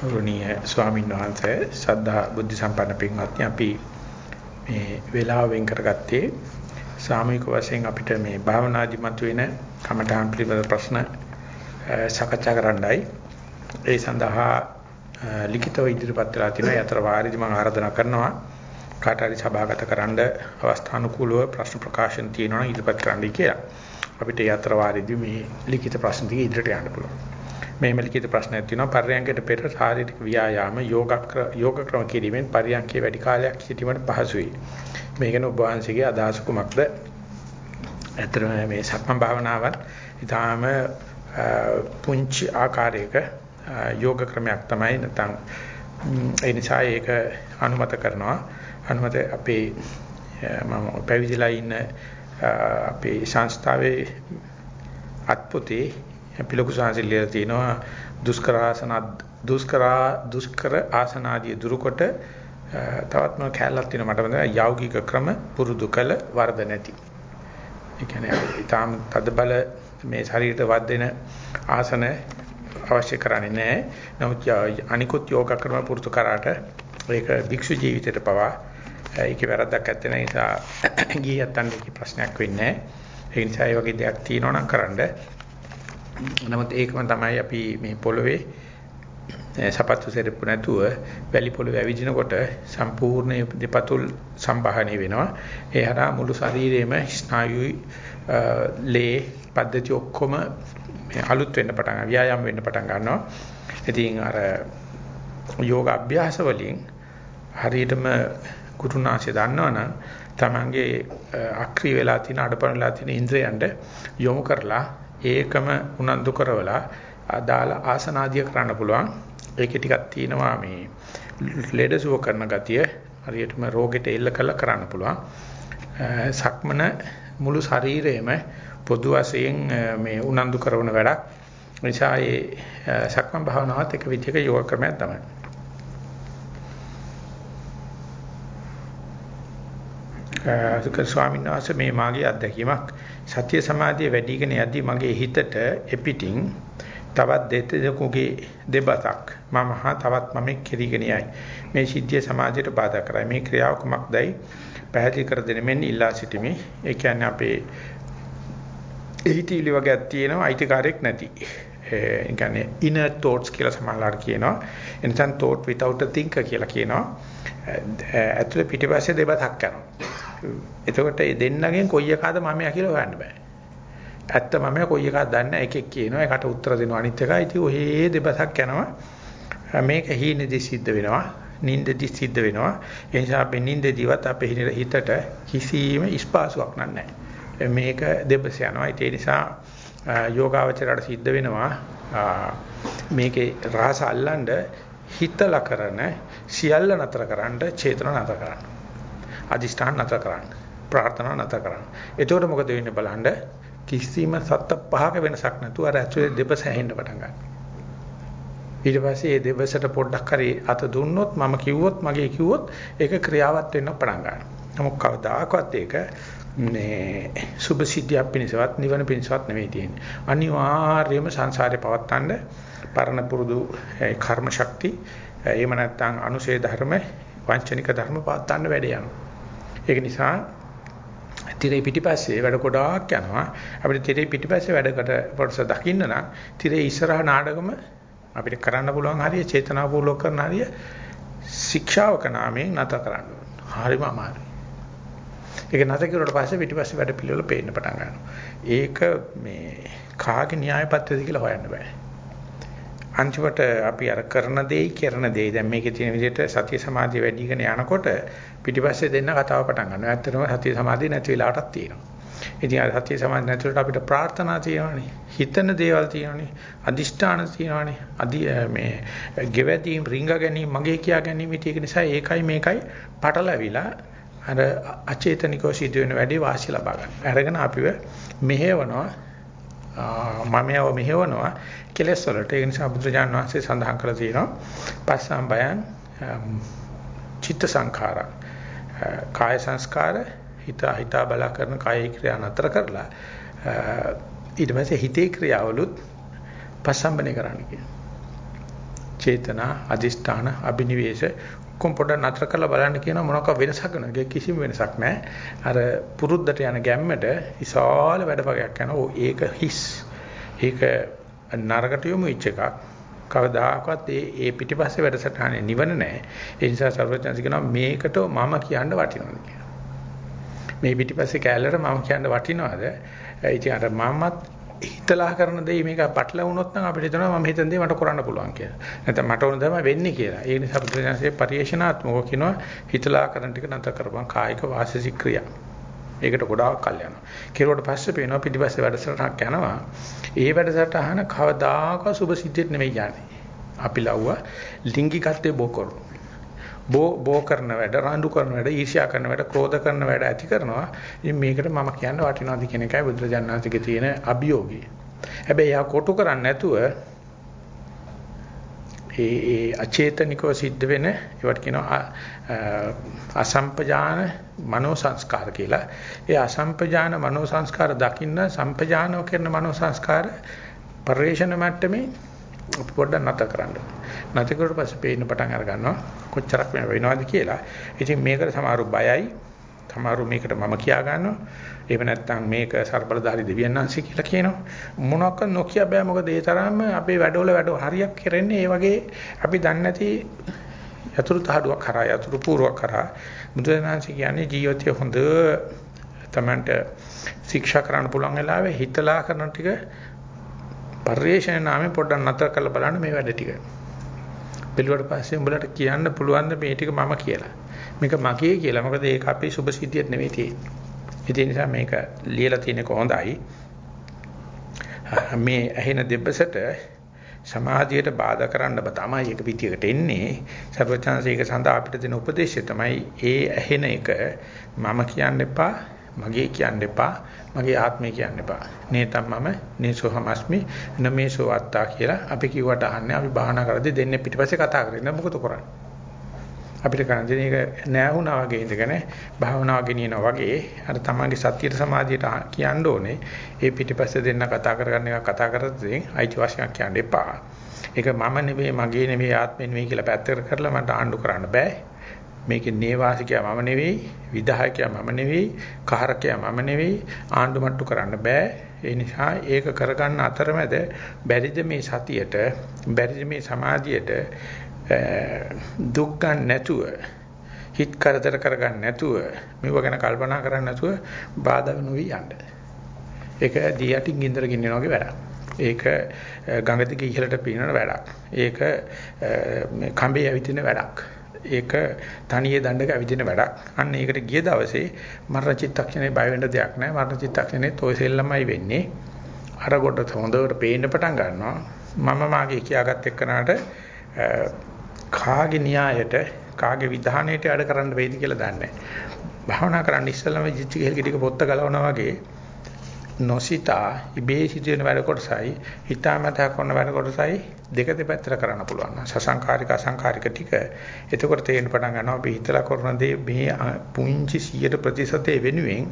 ගෞරවනීය ස්වාමීන් වහන්සේ සද්ධා බුද්ධ සම්පන්න පින්වත්නි අපි මේ වේලාව වෙන් කරගත්තේ සාමූහික වශයෙන් අපිට මේ භාවනාදි මතුවෙන කමඨාන් පිළිබඳ ප්‍රශ්න සාකච්ඡා කරන්නයි. ඒ සඳහා ලිඛිතව ඉදිරිපත් වෙලා තියෙනවා යතර වාරෙදි මම ආරාධනා කරනවා කාට හරි සභාගත කරන්න අවස්ථානුකූලව ප්‍රශ්න ප්‍රකාශන තියෙනවා නම් ඉදිරිපත් කරන්නයි කියලා. අපිට යතර වාරෙදි මේ ලිඛිත ප්‍රශ්න ටික ඉදිරියට යන්න පුළුවන්. මේ මලිකිත ප්‍රශ්නයක් තියෙනවා පර්යංකයට පෙර ශාරීරික ව්‍යායාම යෝග යෝග ක්‍රම කිරීමෙන් පර්යංකයේ වැඩි කාලයක් සිටීමට පහසුයි. මේ ගැන ඔබ වහන්සේගේ අදහස කුමක්ද? ඇත්තටම මේ සක්මන් භාවනාවත් ඊටාම පුංචි ආකාරයක යෝග ක්‍රමයක් තමයි නැත්නම් ඒ නිසා ඒක අනුමත කරනවා. අනුමත අපේ මම පැවිදිලා ඉන්න අපේ සංස්ථාවේ අත්පොතේ අපි ලොකු සංසිලිය තියෙනවා දුෂ්කර ආසන දුෂ්කර දුෂ්කර ආසන ආදී දුරුකොට තවත් මොන කැලලක් තියෙනවා මට මතකයි යෞගික ක්‍රම පුරුදු කළ වර්ධ නැති. ඒ කියන්නේ ඊටාම් තද බල මේ ශරීරයට වදින ආසන අවශ්‍ය කරන්නේ නැහැ. නමුත් අනිකුත් යෝග ක්‍රම පුරුදු කරාට ඒක භික්ෂු ජීවිතයට පවා ඒකේ වැරද්දක් නැත්තේ නිසා ගියත් අන්නේ ප්‍රශ්නයක් වෙන්නේ නැහැ. ඒ නිසා ඒ වගේ දෙයක් තියෙනවා නම් කරන්න නමුත් ඒකම තමයි අපි මේ පොළවේ සපත්තු සෙරප්පු නැතුව වැලි පොළවේ ඇවිදිනකොට සම්පූර්ණ දෙපතුල් සම්බාහණය වෙනවා. ඒ හරහා මුළු ශරීරයේම ස්නායුයි ලේ පද්ධති ඔක්කොම අලුත් වෙන්න පටන් ගන්නවා. ව්‍යායාම වෙන්න පටන් ගන්නවා. ඉතින් අර යෝග අභ්‍යාස වලින් හරියටම කුරුණාශය දන්නවනම් තමන්ගේ අක්‍රිය වෙලා තියෙන අඩපණ වෙලා තියෙන ඉන්ද්‍රයන්ට යොමු කරලා ඒකම උනන්දු කරවලා අදාළ ආසනාදිය කරන්න පුළුවන්. ඒකේ ටිකක් තියෙනවා මේ ලෙඩසුව කරන ගතිය හරියටම රෝගෙට එල්ල කළ කරන්න පුළුවන්. සක්මන මුළු ශරීරයේම පොදු වශයෙන් මේ උනන්දු කරන වැඩක්. නිසා ඒ සක්මන් භාවනාවත් එක විදිහක යෝග ක්‍රමයක් තමයි. සුක ස්වාමීන් වහන්සේ මේ මාගේ අත්දැකීමක්. සත්‍ය සමාධිය වැඩිගෙන යද්දී මගේ හිතට එපිටින් තවත් දෙතෙකුගේ දෙබතක් මම හා තවත් මම කෙරීගෙන යයි. මේ සිද්ධිය සමාධියට බාධා කරයි. මේ ක්‍රියාව කුමක්දයි? පැහැදිලි කර දෙන්න මෙන්න ඉල්ලා සිටිමි. ඒ කියන්නේ අපේ එහිටිලි වගේක් තියෙනවා අයිතිකාරයක් නැති. ඒ කියන්නේ inner thoughts කියලා සමහරවල් කියනවා. එනිසා thought without a thinker කියලා කියනවා. ඇතුලේ පිටිපස්සේ දෙබතක් යනවා. එතකොට මේ දෙන්නගෙන් කොයි එකද මමයා කියලා හොයන්න බෑ. ඇත්ත මමයා කොයි එකක්ද දන්නේ එකෙක් කියනවා ඒකට උත්තර දෙනවා අනිත් එකයි ඉතින් ඔහේ දෙබසක් යනවා. මේක හීනේදී සිද්ධ වෙනවා. නින්දදී සිද්ධ වෙනවා. ඒ නිසා අපි නින්දදීවත් අපේ හිතට කිසිම ස්පාසුවක් නැහැ. මේක දෙබස යනවා. ඒ නිසා යෝගාවචරයට සිද්ධ වෙනවා මේකේ රහස අල්ලන්න හිතලා කරන සියල්ල නතර කරන්න චේතන නතර කරන්න. අදිෂ්ඨාන නැතර කරන්න. ප්‍රාර්ථනා නැතර කරන්න. එතකොට මොකද වෙන්නේ බලන්න කිසිම සත්ත පහක වෙනසක් නැතුව අර ඇතුලේ දෙපස හැෙන්න පටන් ගන්නවා. ඊට පස්සේ මේ දෙපසට පොඩ්ඩක් හරි අත දුන්නොත් මම කිව්වොත් මගේ කිව්වොත් ඒක ක්‍රියාවත් වෙන්න පටන් ගන්නවා. නමුත් කවදාකවත් ඒක මේ සුභ සිද්ධියක් පිණිසවත් නිවන පිණිසවත් නෙවෙයි තියෙන්නේ. අනිවාර්යයෙන්ම සංසාරේ පවත්තන්න පරණ පුරුදු කර්ම ශක්ති එහෙම නැත්නම් අනුශේ ධර්ම වංචනික ධර්ම පවත්තන්න වැඩ යනවා. ඒක නිසා තිරේ පිටිපස්සේ වැඩ ගොඩාක් යනවා. අපිට තිරේ පිටිපස්සේ වැඩකට කොටස දකින්න නම් තිරේ ඉස්සරහ නාඩගම අපිට කරන්න පුළුවන් හරිය චේතනාපූර්වක කරන හරිය ශික්ෂාවක නාමයෙන් නැත කරන්න ඕන. හරිම අමාරුයි. ඒක නැත කරුවට පස්සේ පිටිපස්සේ වැඩ පිළිවෙල පේන්න පටන් ගන්නවා. ඒක මේ කාගේ න්‍යාය පත්‍රයද කියලා හොයන්න බෑ. අන්තිමට අපි අර කරන දෙයි කරන දෙයි දැන් මේකේ තියෙන විදිහට සතිය සමාධිය වැඩිගෙන යනකොට පිටිපස්සේ දෙන්න කතාව පටන් ගන්නවා. ඇත්තටම සතිය සමාධිය නැති වෙලාවටත් තියෙනවා. ඉතින් අර සතිය සමාධිය නැතිවට අපිට ප්‍රාර්ථනා තියෙනවානේ. හිතන දේවල් තියෙනවානේ. අදිෂ්ඨාන තියෙනවානේ. අදි මේ ගෙවැදීම් රිංග ගැනීම මගේ කියා ගැනීම ඒක නිසා ඒකයි මේකයි පටලැවිලා අර අචේතනිකව සිදුවෙන වැඩේ වාසිය ලබා ගන්න. අරගෙන අපිව මෙහෙවනවා මමයව මෙහෙවනවා කෙලස් වලට. ඒ නිසා බුදුරජාණන් වහන්සේ සඳහන් කරලා තියෙනවා පස්සම් බයං චිත්ත සංඛාරා කාය සංස්කාර හිත හිතා බලා කරන කාය ක්‍රියා නතර කරලා ඊට පස්සේ හිතේ ක්‍රියාවලුත් පස්සම්බනේ කරන්න කියනවා. චේතනා, අදිෂ්ඨාන, අබිනිවේෂ ඔක්කොම පොඩ්ඩක් නතර කරලා බලන්න කියන මොනක වෙනසක් නැහැ. කිසිම වෙනසක් නැහැ. අර පුරුද්දට යන ගැම්මට විශාල වැඩපගයක් යනවා. ඒක හිස්. ඒක නරකට යොමු වෙච්ච එකක්. කවදාකවත් ඒ ඒ පිටිපස්සේ වැඩසටහනේ නිවන නැහැ. ඒ නිසා සර්වඥාන්සේ කියනවා මේකට මම කියන්න වටිනවද කියලා. මේ පිටිපස්සේ කැලලට මම කියන්න වටිනවද? ඉතින් අර මමත් හිතලා කරන දේ මේක පටල වුණොත් නම් අපිට හිතනවා මම හිතන දේ මට කරන්න පුළුවන් කියලා. නැත්නම් මට ඕන දේ වෙන්නේ කියලා. ඒ නිසා බුදුරජාණන්සේ පරිේශනාත්මකව කියනවා හිතලා කරන ටික නැතර කරපන් කායික වාසික ක්‍රියා. ඒකට ගොඩාක් කල් යනවා. කෙරුවට පස්සේ පේනවා පිටිපස්සේ වැඩසටහනක් යනවා. ඒ වැඩසටහන කවදාක සුබ සිද්ධියට නෙමෙයි යන්නේ. අපි ලව්වා ලිංගිකත්වයේ බෝ කරනවා. බෝ බෝ කරන වැඩ, රණ්ඩු කරන වැඩ, ඊර්ෂ්‍යා කරන වැඩ, ක්‍රෝධ කරන වැඩ ඇති කරනවා. ඉතින් මේකට මම කියන්න වටිනවද කියන එකයි බුදුරජාණන්සේගේ තියෙන අභියෝගය. හැබැයි යා කොටු කරන්නේ නැතුව ඒ ඒ අචේතනිකව සිද්ධ වෙන ඒවට කියනවා අසම්පජාන මනෝ සංස්කාර කියලා. ඒ අසම්පජාන මනෝ සංස්කාර දකින්න සම්පජානව කරන මනෝ සංස්කාර පරිේශන මට්ටමේ පොඩ්ඩක් නැත කරන්න. නැති කරුවට පස්සේ පේන්න පටන් අර ගන්නවා කොච්චරක් වෙනවද කියලා. ඉතින් මේකට සමහරු බයයි. සමහරු මේකට මම කියා ගන්නවා. එහෙම නැත්නම් මේක ਸਰබලධාරී දෙවියන් වහන්සේ කියලා කියනවා. මොනවාක් නොකිය බෑ මොකද ඒ තරම්ම අපේ වැඩවල වැඩ හරියක් කරන්නේ ඒ වගේ අපි දන්නේ නැති යතුරු තහඩුවක් කරා යතුරු පූර්වක් කරා බුදුරජාණන්සේ කියන්නේ ජීවිතය හොඳ තමන්ට ශික්ෂා කරන්න පුළුවන් වෙලාවේ හිතලා කරන ටික පරිේශන නාමයෙන් පොඩ්ඩක් නතර කරලා බලන්න මේ වැඩ ටික. බැලුවට පස්සේ උඹලට කියන්න පුළුවන් මේ ටික මම කියලා. මේක මගේ කියලා. මොකද ඒක අපේ සුභ සිද්ධියක් නෙවෙයි තියෙන්නේ. ඒ නිසා මේක ලියලා තියෙන කොහොඳයි. මේ ඇහෙන දෙබසට සමාධියට බාධා කරන්න බ තමයි ඒක පිටියකට එන්නේ. සර්වචන්සේක සඳහා අපිට දෙන උපදේශය තමයි ඒ ඇහෙන එක මම කියන්න එපා, මගේ කියන්න එපා, මගේ ආත්මය කියන්න එපා. නේතම් මම නේසෝහමස්මි නමේසෝ අත්තා කියලා අපි කිව්වට අහන්නේ අපි බාහනා කරද්දී දෙන්නේ පිටිපස්සේ කතා කරගෙන මොකද කරන්නේ? අපිට කරන්නේ මේක නෑහුණා වගේ ඉඳගෙන භාවනාව ගෙනියනවා වගේ අර තමන්ගේ සත්‍යයට සමාධියට කියන්න ඕනේ. ඒ පිටිපස්සේ දෙන්න කතා කරගන්න එක කතා කරද්දී අයිතිවාසිකම් කියන්න එපා. ඒක මම නෙවෙයි මගේ නෙවෙයි ආත්මෙ නෙවෙයි කියලා පැත්තකට කරලා මට ආණ්ඩු කරන්න බෑ. මේකේ නේවාසිකයා මම නෙවෙයි, විධායකයා මම නෙවෙයි, කාරකයා මම නෙවෙයි, ආණ්ඩුමට්ටු කරන්න බෑ. ඒ නිසා ඒක කරගන්න අතරමැද බැරිද මේ සතියට, බැරිද මේ සමාධියට දුක් ගන්න නැතුව, හිත කරදර කරගන්න නැතුව, මේව ගැන කල්පනා කරන්නේ නැතුව බාධා නොවි යන්න. ඒක දී යටින් ගින්දර ගින්නන වගේ වැඩක්. ඒක ගඟ දිගේ ඉහළට පීනන වැඩක්. ඒක මේ කඹේ ඇවිදින වැඩක්. ඒක තනියේ දණ්ඩක ඇවිදින වැඩක්. අන්න ඒකට ගිය දවසේ මරණ චිත්තක්ෂණේ බය වෙන්න දෙයක් නැහැ. මරණ චිත්තක්ෂණේ toy සෙල්ලමයි වෙන්නේ. අර කොට හොඳට පේන්න පටන් ගන්නවා. මම මාගේ කියාගත් එක්කනට කාගේ න්‍යායට කාගේ විධානයට වැඩ කරන්න වෙයිද කියලා දන්නේ නැහැ. භාවනා කරන්න ඉස්සෙල්ලාම ජිච්ච ගෙල් ටික පොත්ත ගලවනවා වගේ නොසිතා ඉබේ සිදුවෙන වැඩ කොටසයි හිතාමතා කරන වැඩ කොටසයි දෙක දෙපැත්තට කරන්න පුළුවන්. සසංකාරික අසංකාරික ටික. එතකොට තේරෙන්න පටන් ගන්නවා අපි හිතලා කරන දේ මේ පුංචි 100 ප්‍රතිශතයේ වෙනුවෙන්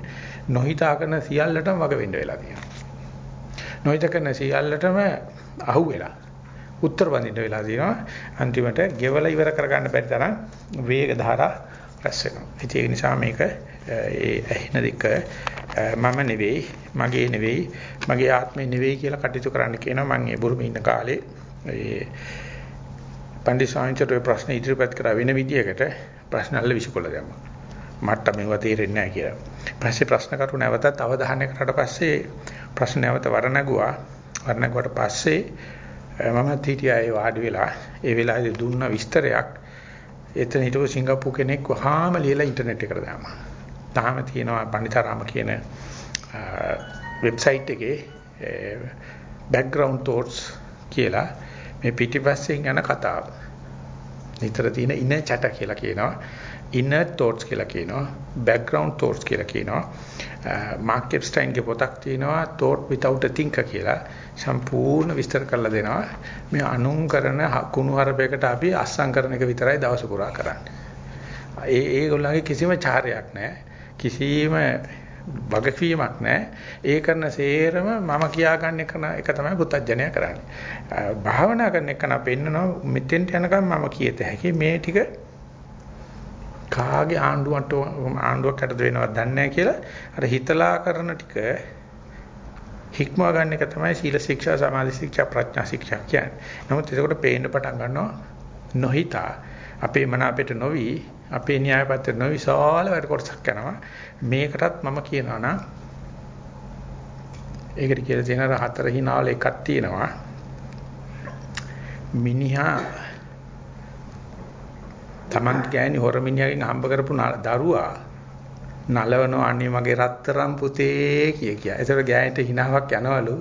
නොහිතා කරන සියල්ලටම වග වෙන්න වෙලා තියෙනවා. නොහිතා කරන සියල්ලටම අහු වෙලා උත්තර වඳින්න වෙලා තියෙනවා. අන්තිමට ගෙවල ඉවර කරගන්න බැරි තරම් වේග ධාරා රැස් වෙනවා. ඒ නිසා මේක ඒ ඇහෙන දෙක මම නෙවෙයි, මගේ නෙවෙයි, මගේ ආත්මේ නෙවෙයි කියලා කටයුතු කරන්න කියනවා මම ඒ බුරුමේ ඉන්න කාලේ ඒ පණ්ඩිත සාංචරේ ප්‍රශ්න ඉදිරිපත් කරා වෙන විදියකට ප්‍රශ්න අල්ල විසිකොල දැම්මා. මට මේව තේරෙන්නේ නැහැ කියලා. පස්සේ ප්‍රශ්න කරු නැවතත් අවධානය කරලා පස්සේ ප්‍රශ්න නැවත වරණගුවා. වරණගුවට පස්සේ මම හිටියා ඒ වාඩි වෙලා ඒ වෙලාවේදී දුන්න විස්තරයක් එතන හිටපු සිංගප්පූ කෙනෙක් වහාම ලියලා ඉන්ටර්නෙට් එකට දානවා. තාම තියෙනවා පණිතරාම කියන වෙබ්සයිට් එකේ background thoughts කියලා මේ පිටිපස්සෙන් යන කතාව. නිතර තියෙන inner chatter කියලා කියනවා. inner thoughts කියලා කියනවා. background thoughts කියලා කියනවා. මාක් එප්ස්ටයින්ගේ පොතක් තියෙනවා thought without a thinker කියලා. සම්පූර්ණ විස්තර කරලා දෙනවා. මේ අනුන් කරන කුණු හරපයකට අපි අස්සම් කරන එක විතරයි දවස පුරා කරන්නේ. ඒ ඒගොල්ලන්ගේ කිසිම චාරයක් නැහැ. කිසිම වගකීමක් නැහැ. ඒ කරන සේරම මම කියාගන්න එක එක තමයි පුත්තජනය කරන්නේ. භාවනා කරන එක නම් පෙන්නනවා මෙතෙන්ට යනකම් මම කියත හැකි මේ ටික කාගේ ආණ්ඩුවට ආණ්ඩුවකට වෙනවද දන්නේ නැහැ කියලා අර හිතලා කරන ටික හික්මවා ගන්න එක තමයි සීල ශික්ෂා සමාධි ශික්ෂා ප්‍රඥා ශික්ෂා කියන්නේ. නමුත් ඒකට පේන්න පටන් ගන්නවා නොහිතා අපේ මන අපිට නොවි අපේ න්‍යාය පත්‍ර නොවිශාල වැඩ කොටසක් යනවා. මේකටත් මම කියනවා නම් ඒකට කියලා තියෙන හතර හිනාවල එකක් තියෙනවා. මිනිහා Taman ගෑණි හොර මිනිහගෙන් හම්බ කරපු දරුවා නලවනවා අනේ මගේ රත්තරම් පුතේ කිය කිය. ඒතර ගෑණිට හිනාවක් යනවලු.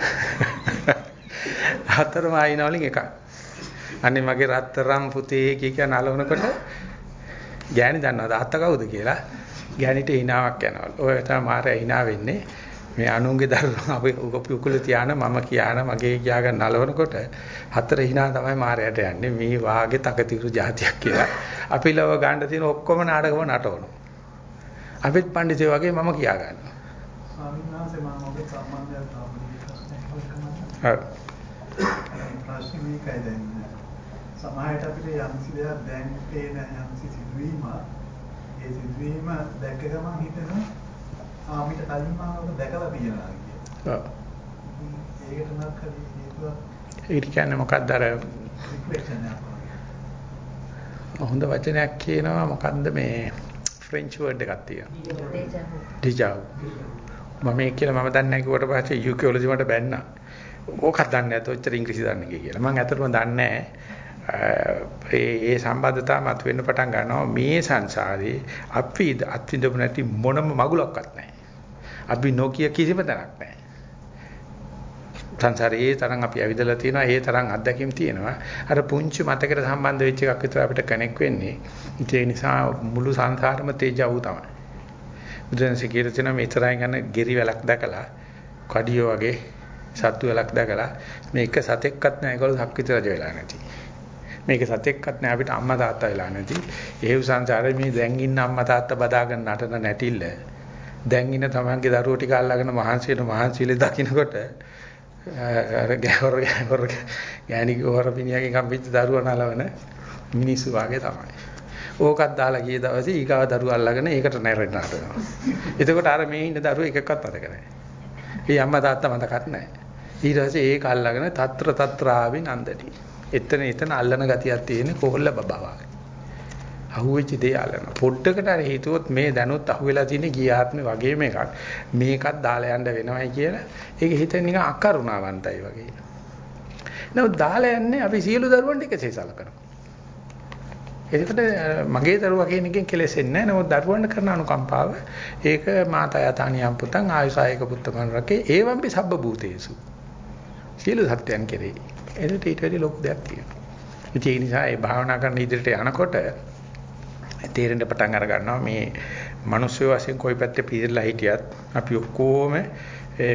හතරම ආයිනවලින් එකක්. අනේ මගේ රත්තරම් පුතේ කිය කිය නලවනකොට ගෑණි දන්නවද අත්ත කවුද කියලා? ගෑණිට හිනාවක් යනවලු. ඔය තමයි මාරයා හිනා වෙන්නේ. මේ අනුන්ගේ දරුවා අපි උකුල තියාන මම කියාන මගේ කියාගෙන නලවනකොට හතර hina තමයි මාරයට යන්නේ මේ වාගේ තකතිරු જાතියක් කියලා. අපි ලව ගන්න තියෙන ඔක්කොම නාටකම නටවනවා. අපිත් පඬිතේ වගේ මම කියා ගන්නවා. ස්වාමීන් වහන්සේ මම ඔබේ දැන්. සමාහයට අපිට යම්සි දෙයක් දැන් පේන යම්සි සිදුවීම ඒ සිදුවීම දැක්ක ගමන් හිතෙනවා ආමිට කලින් මම දැකලා තියෙනවා කියලා. ඔව්. ඒකට නම් කලි හේතුවක් ඒක කියන්නේ මොකක්ද අර. හොඳ වචනයක් කියනවා මොකද්ද මේ ෆ්‍රෙන්ච් වර්ඩ් එකක් තියෙනවා. ඩිජාව්. මම මේක කියලා මම දන්නේ නැහැ කිව්වට පස්සේ යුකියොලොජි මට බැන්නා. ඕකක් දන්නේ නැතොත් ඔච්චර ඉංග්‍රීසි දන්නේ කියලා. මම ඇත්තටම දන්නේ ඒ ඒ සම්බන්ධතාව මත වෙන්න පටන් ගන්නවා මේ සංසාරේ අපි අත්විඳපු නැති මොනම මගුලක්වත් නැහැ. අපි නොකිය කිසිම තැනක් නැහැ. සංසාරේ තරම් අපි ඇවිදලා තියෙනවා ඒ තරම් අත්දැකීම් තියෙනවා. අර පුංචි මතකයට සම්බන්ධ වෙච්ච එකක් විතර අපිට කනෙක් වෙන්නේ. ඒ නිසා මුළු සංසාරෙම තේජව තමයි. බුදුන්සේ කියලා තියෙනවා මේ තරම් යන ගෙරි වැලක් දැකලා කඩිය වගේ සත්තු වැලක් දැකලා මේ එක සතෙක්වත් නැහැ ඒගොල්ලෝ සක්විත රජ වෙලා නැති. මේක සතෙක්වත් නැහැ අපිට අම්මා තාත්තා වෙලා නැති. ඒ සංසාරේ මේ දැන් ඉන්න අම්මා තාත්තා බදාගෙන නටන නැටිල්ල දැන් ඉන්න තමන්ගේ දරුවෝ ටික අල්ලගෙන මහන්සියට මහන්සියලේ දකින්නකොට අර ගැවර ගැවර ගෑණි ගෝර පිනියගේ කම්පිච්ච දරුවා නලවන මිනිස්සු වාගේ තමයි. ඕකත් දාලා ගිය දවසේ ඊගාව දරුවා අල්ලගෙන ඒකට නැරෙන්න හදනවා. එතකොට අර මේ ඉන්න දරුවෝ එකක්වත් මතක නැහැ. ඒ අම්මා තාත්තා මතකත් නැහැ. ඊට පස්සේ ඒක අල්ලගෙන తත්‍ර తත්‍රාවි නන්දටි. එතන එතන අල්ලන ගතියක් තියෙන කොල්ල බබා වගේ. අහුවෙච්ච දේ අල්ලන. පොඩ්ඩකට අර හිතුවොත් මේ දැනුත් අහුවෙලා තියෙන ගිය ආත්මේ වගේම එකක්. මේකත් දාලා යන්න වෙනවයි කියලා ඒක හිතෙන් නිකන් අකරුණාවන්තයි වගේ. නමුත් දාලා යන්නේ අපි සියලු දරුවන්ට එකසේ සලකනවා. ඒකට මගේ දරුවා කියන එකෙන් කෙලෙසෙන්නේ නැහැ. නමුත් දරුවන්ට කරන අනුකම්පාව ඒක මාතා යතානියම් පුතං ආයුසායක පුත්තමන් රකේ ඒවම්පි සබ්බ භූතේසු. සියලු සත්‍යයන් කෙරෙහි. එතකොට ඊට වැඩි ලොකු දෙයක් තියෙනවා. ඒ නිසා ඒ භාවනා කරන ඉදිරියට යනකොට තේරෙන්න පටන් අර ගන්නවා මේ මිනිස්සු වශයෙන් කොයි පැත්තේ පිරලා හිටියත් අපි ඔක්කොම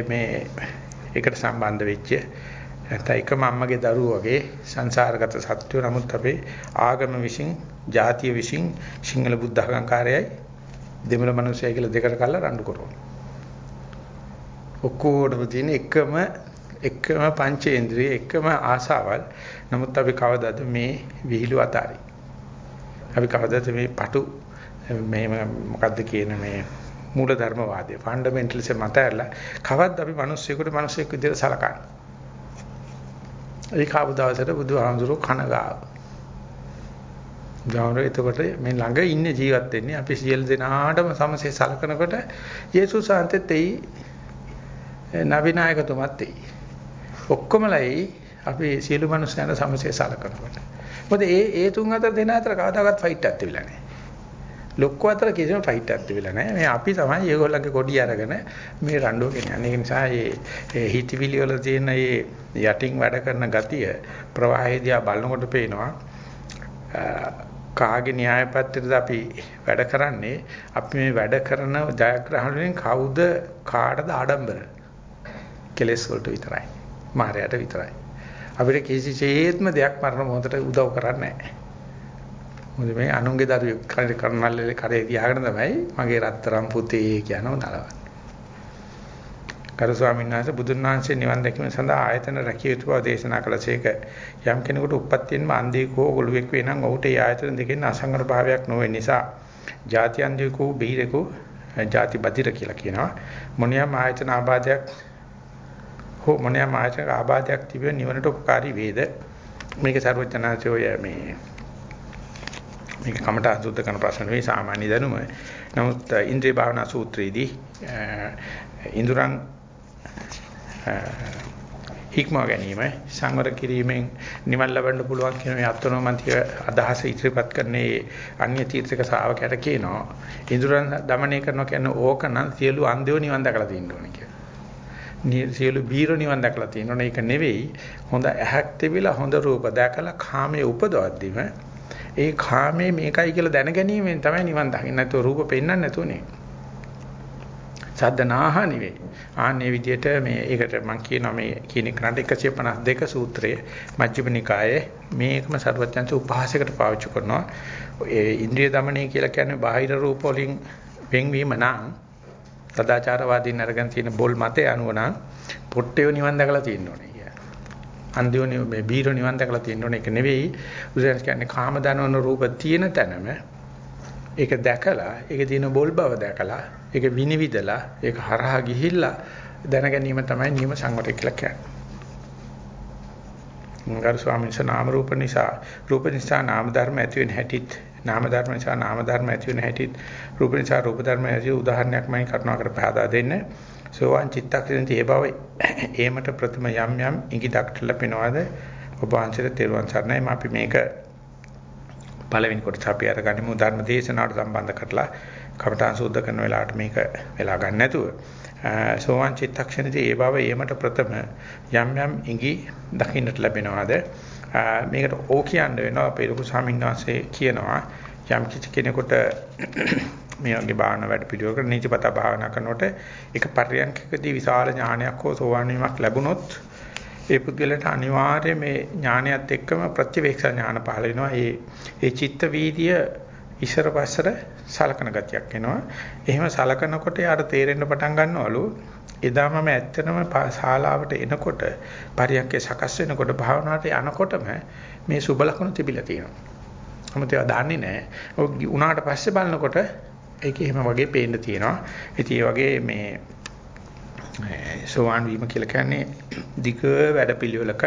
මේ එකට සම්බන්ධ වෙච්ච නැත්නම් එකම අම්මගේ දරුවෝ වගේ සංසාරගත සත්‍යෝ නමුත් අපේ ආගම විසින් ජාතිය විසින් සිංහල බුද්ධ අහංකාරයයි දෙමළ මිනිස්සයයි කියලා දෙකට කල්ලා රණ්ඩු කරනවා. ඔක්කොටම තියෙන එකම එකම පංචේන්ද්‍රිය එකම ආසාවල් නමුත් අපි කවදාද මේ විහිළු අතාරි. අපි කවදාද මේ පටු මේ මොකද්ද කියන මේ මූල ධර්මවාදය ෆන්ඩමෙන්ටලිසම් මත ඇරලා කවද්ද අපි මිනිස්සුෙකුට මිනිස්සෙක් විදිහට සලකන්නේ. ඒ කාපු දවසට බුදුහාමුදුරුවෝ කනගාව. ගාමර එතකොට මේ ළඟ ඉන්න ජීවත් වෙන්නේ අපි සියලු දෙනාටම සමසේ සලකනකොට යේසුස් වහන්සේත් එයි නවිනායකතුමත් එයි. ඔක්කොමලයි අපි සියලු මනුස්සයන්ට සමසේ සලකනකොට. මොකද ඒ ඒ තුන් අතර දෙන අතර කවදාකවත් ෆයිට් එකක් තිබිලා නැහැ. ලොක්කෝ අතර කිසිම ෆයිට් එකක් තිබිලා නැහැ. මේ අපි තමයි ඒගොල්ලන්ගේ කොඩිය අරගෙන මේ රණ්ඩුව ගෙනියන්නේ. ඒ නිසා මේ හිතවිලි වල තියෙන මේ යටින් වැඩ කරන ගතිය ප්‍රවාහයේදී බලනකොට පේනවා කාගේ න්‍යාය පත්‍රයද අපි වැඩ කරන්නේ අපි මේ වැඩ කරන ජයග්‍රහණ වලින් කවුද කාටද ආඩම්බර කෙලස් වලට විතරයි මායයට විතරයි අපිට කිසිසේත්ම දෙයක් මරණ මොහොතට උදව් කරන්නේ නැහැ. මොකද මේ අනුන්ගේ දරුවෙක් කරනල්ලේ කරේ තියාගෙන තමයි මගේ රත්තරන් පුතේ කියනව නලවන්නේ. කරු ස්වාමීන් වහන්සේ බුදුන් වහන්සේ නිවන් දැකීම සඳහා ආයතන රැකිය යුතු බව දේශනා කළසේක. යම් කෙනෙකුට උප්පත්තියෙන්ම අන්ධයෙක් හෝ ගොළුෙක් වේ නම් ඔහුට ඒ ආයතන දෙකෙන් අසංගර භාවයක් නොවේ නිසා ಜಾති අන්ධයෙකු බීරෙකු ಜಾති බදිර කියලා කියනවා. මොනියම් ආයතන ආබාධයක් හෝ මොනෑම ආයතනක ආබාධයක් තිබෙන නිවනට උපකාරී වේද මේක ਸਰවඥාන්සේ ඔය මේ මේක කමට අසුද්ධ කරන ප්‍රශ්න නෙවෙයි සාමාන්‍ය දැනුම. නමුත් ඉන්ද්‍රිය භාවනා සූත්‍රයේදී ඉඳුරන් හික්ම ගැනීම සංවර කිරීමෙන් නිවන් ලබන්න පුළුවන් කියන මේ අත්නොමන්තිය අදහස ඉදිරිපත් කරන්නේ අන්‍ය තීර්ථක ශ්‍රාවකයට කියනවා. ඉඳුරන් দমনය කරනවා කියන්නේ ඕකනම් සියලු අන්ධයෝ නිවන් දැකලා තියෙන්න ඕනේ කියලා. සියලු බීර නිවන් දැකලා තියෙනවනේ ඒක නෙවෙයි. හොඳ ඇහක් තිබිලා හොඳ රූප දැකලා කාමයේ උපදවද්දිම ඒ කාමයේ මේකයි කියලා දැනගැනීමෙන් තමයි නිවන් දකින්න නැතුව රූප පෙන්වන්න නැතුනේ. සද්දනාහ නෙවෙයි. ආන්නේ විදිහට මේ ඒකට මම කියනවා මේ කියන කරන්ට 152 සූත්‍රයේ මජ්ක්‍ධිම නිකායේ මේකම ਸਰවඥාන්ත උපහාසයකට පාවිච්චි කරනවා. ඒ ඉන්ද්‍රිය দমনය කියලා කියන්නේ බාහිර රූප වලින් වෙන්වීම නම් සදාචාරවාදීන් අරගෙන තියෙන බොල් මතය අනුව නම් පොට්ටේ නිවන් දැකලා තියෙන්න ඕනේ. අන්දියෝනේ මේ බීරෝ නිවන් දැකලා තියෙන්න ඕනේ ඒක නෙවෙයි උදේට කියන්නේ කාම දනවන රූප තියෙන තැනම ඒක දැකලා ඒක තියෙන බොල් බව දැකලා ඒක විනිවිදලා ඒක හරහා ගිහිල්ලා දැන ගැනීම තමයි නියම සංවරය කියලා කියන්නේ. මංගල ස්වාමීන් වහන්සේ නාම රූප නිසා රූප නිසා නාම ධර්ම ඇති වෙන හැටිත් නාම ධර්ම නිසා නාම ධර්ම ඇති වෙන හැටිත් රූප නිසා රූප ධර්ම ඇති උදාහරණයක් මම කරුණා කර පහදා දෙන්න. සෝවාන් චිත්තක්ෂණයේ ඒ බව ඒමට ප්‍රථම යම් යම් ඉඟිඩක්ට ලැබෙනවාද? ඔබ වහන්සේට තෙරුවන් සරණයි. මම අපි මේක පළවෙනි කොටස අපි අරගනිමු. ධර්ම දේශනාවට සම්බන්ධ කරලා කමඨාන් සූද්ධ කරන වෙලාවට මේක වෙලා ගන්න නැතුව. සෝවාන් චිත්තක්ෂණයේ ඒ බව ඒමට ප්‍රථම යම් යම් ඉඟි දකින්නට ලැබෙනවාද? මේකට ඕ කියන්න වෙනවා අපේ ලොකු ස්වාමීන් වහන්සේ කියනවා යම් කිසි කෙනෙකුට මේ වගේ භාවනා වැඩ පිළිවෙලකට නීතිපත භාවනා කරනකොට එක පරියන්කකදී විශාල ඥානයක් හෝ සෝවාන් වීමක් ලැබුණොත් ඒ පුද්ගලට අනිවාර්යයෙන් මේ ඥානයත් එක්කම ප්‍රතිවේක්ෂා ඥාන පහළ වෙනවා. ඒ ඒ චිත්ත වීදිය ඉස්සර පස්සර සලකන ගතියක් එනවා. එහෙම සලකනකොට යාට තේරෙන්න පටන් ගන්නවලු එදා මම ඇත්තටම ශාලාවට එනකොට පරියන්කේ සකස් වෙනකොට භාවනාවට යනකොටම මේ සුබ ලක්ෂණ තිබිලා තියෙනවා. මොකද ඒවා දන්නේ නැහැ. ඔය උනාට පස්සේ බලනකොට ඒක එහෙම වගේ පේන්න තියෙනවා. ඉතින් ඒ වගේ මේ සෝවාන් වීම කියලා කියන්නේ ධික වැඩපිළිවෙලක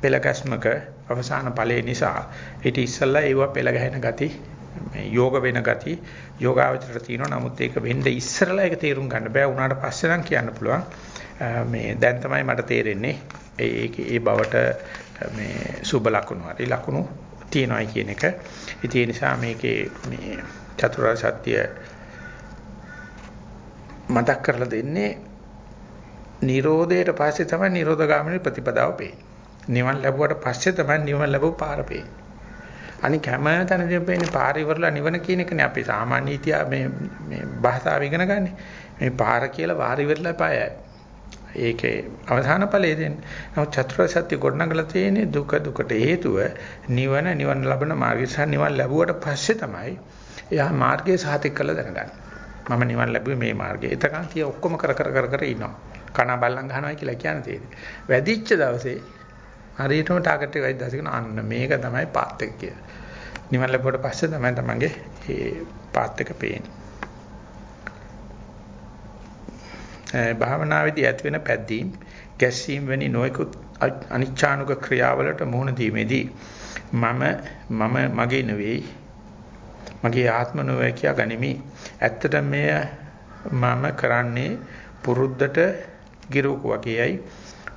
පෙළගැස්මක අවසාන ඵලයේ නිසා ඊට ඉස්සල්ලා ඒව පෙළ ගැහෙන ගති මේ යෝග වෙන ගති යෝගාවචරයට තියෙනවා. නමුත් ඒක වෙන්න ඉස්සරලා ඒක තේරුම් ගන්න බෑ. උනාට පස්සේ නම් කියන්න පුළුවන්. මේ දැන් තමයි මට තේරෙන්නේ ඒක ඒ බවට මේ සුබ ලකුණු හරි ලකුණු තියෙනවායි කියන එක. ඉතින් ඒ නිසා මේකේ මේ චතුරාර්ය සත්‍ය මතක් කරලා දෙන්නේ නිරෝධයට පස්සේ තමයි නිරෝධගාමිනී ප්‍රතිපදාව පේන්නේ. නිවන් ලැබුවට පස්සේ තමයි නිවන් ලැබුව පාර පේන්නේ. අනික හැම තැනදීම පේන්නේ පාර ඉවරලා නිවන කියන එකනේ අපි සාමාන්‍ය ඉතිහා මේ මේ භාෂාව ඉගෙන ගන්න. මේ පාර කියලා වාර ඉවරලා පායයි. ඒකේ අවසාන ඵලයේ දෙන්නේ. නමුත් චතුරාර්ය සත්‍ය ගොඩනගලා තියෙන්නේ දුක දුකට හේතුව නිවන නිවන ලබන මාර්ගය සහ නිවන ලැබුවට පස්සේ තමයි එයා මාර්ගය සාතික කරලා දැනගන්නේ. මම නිවන් ලැබුවේ මේ මාර්ගය. එතකන් කිය ඔක්කොම කර කර කර කර ඉන්නවා. කන බල්ලන් ගහනවා කියලා කියන්නේ තියෙන්නේ. වැඩිච්ච දවසේ හරියටම ටාගට් එක වයිද දැසගෙන අන්න මේක තමයි පාත් එක කියලා. නිවන් ලැබුවට පස්සේ තමයි තමන්ගේ මේ පාත් එක පේන්නේ. භාවනාවේදී ඇති වෙන පැද්දීම්, ගැස්සීම් වැනි නොයෙකුත් අනිච්ඡානුක ක්‍රියාවලට මුහුණ දීමේදී මම මම මගේ නෙවෙයි මගේ ආත්ම නොවේ කියා ගනිමි. ඇත්තට මෙය මම කරන්නේ පුරුද්දට ගිරුවක වගේයි.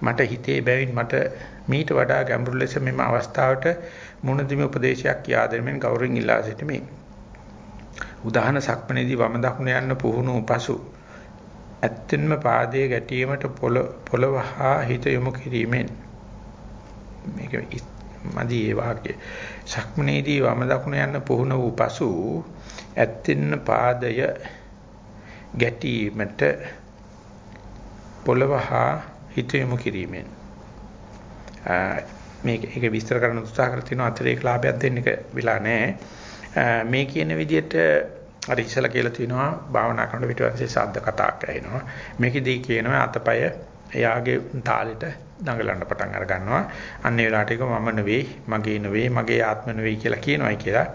මට හිතේ බැවින් මට මීට වඩා ගැඹුරු ලෙස මෙම අවස්ථාවට මුණදිම උපදේශයක් කියා දෙමින් ගෞරවයෙන් ඉල්ලා සිටිමි. උදාහරණ සක්මණේදී වම දකුණ යන්න පුහුණු පසු ඇත්තෙන්ම පාදයේ ගැටීමට පොළව හා හිත යොමු කිරීමෙන් මේක මදි ඒ වාක්‍යය. සක්මනේදී වම දකුණ යන පුහුණ වූ පසු ඇත්තින්න පාදය ගැටීමට පොළව හා හිත යොමු කිරීමෙන් මේක ඒක විස්තර කරන්න උත්සාහ කර තිනවා අතිරේක ලාභයක් දෙන්න එක වෙලා නැහැ. මේ කියන විදිහට අර ඉස්සලා කියලා තිනවා භාවනා කරනකොට පිටවන්සේ ශබ්ද කතාවක් ඇහෙනවා. මේකෙදී කියනවා අතපය එයාගේ තාලෙට දඟලන්න පටන් අර ගන්නවා. අන්න ඒ වෙලාවට එක මම නෙවෙයි, මගේ නෙවෙයි, මගේ ආත්ම නෙවෙයි කියලා කියනවායි කියලා.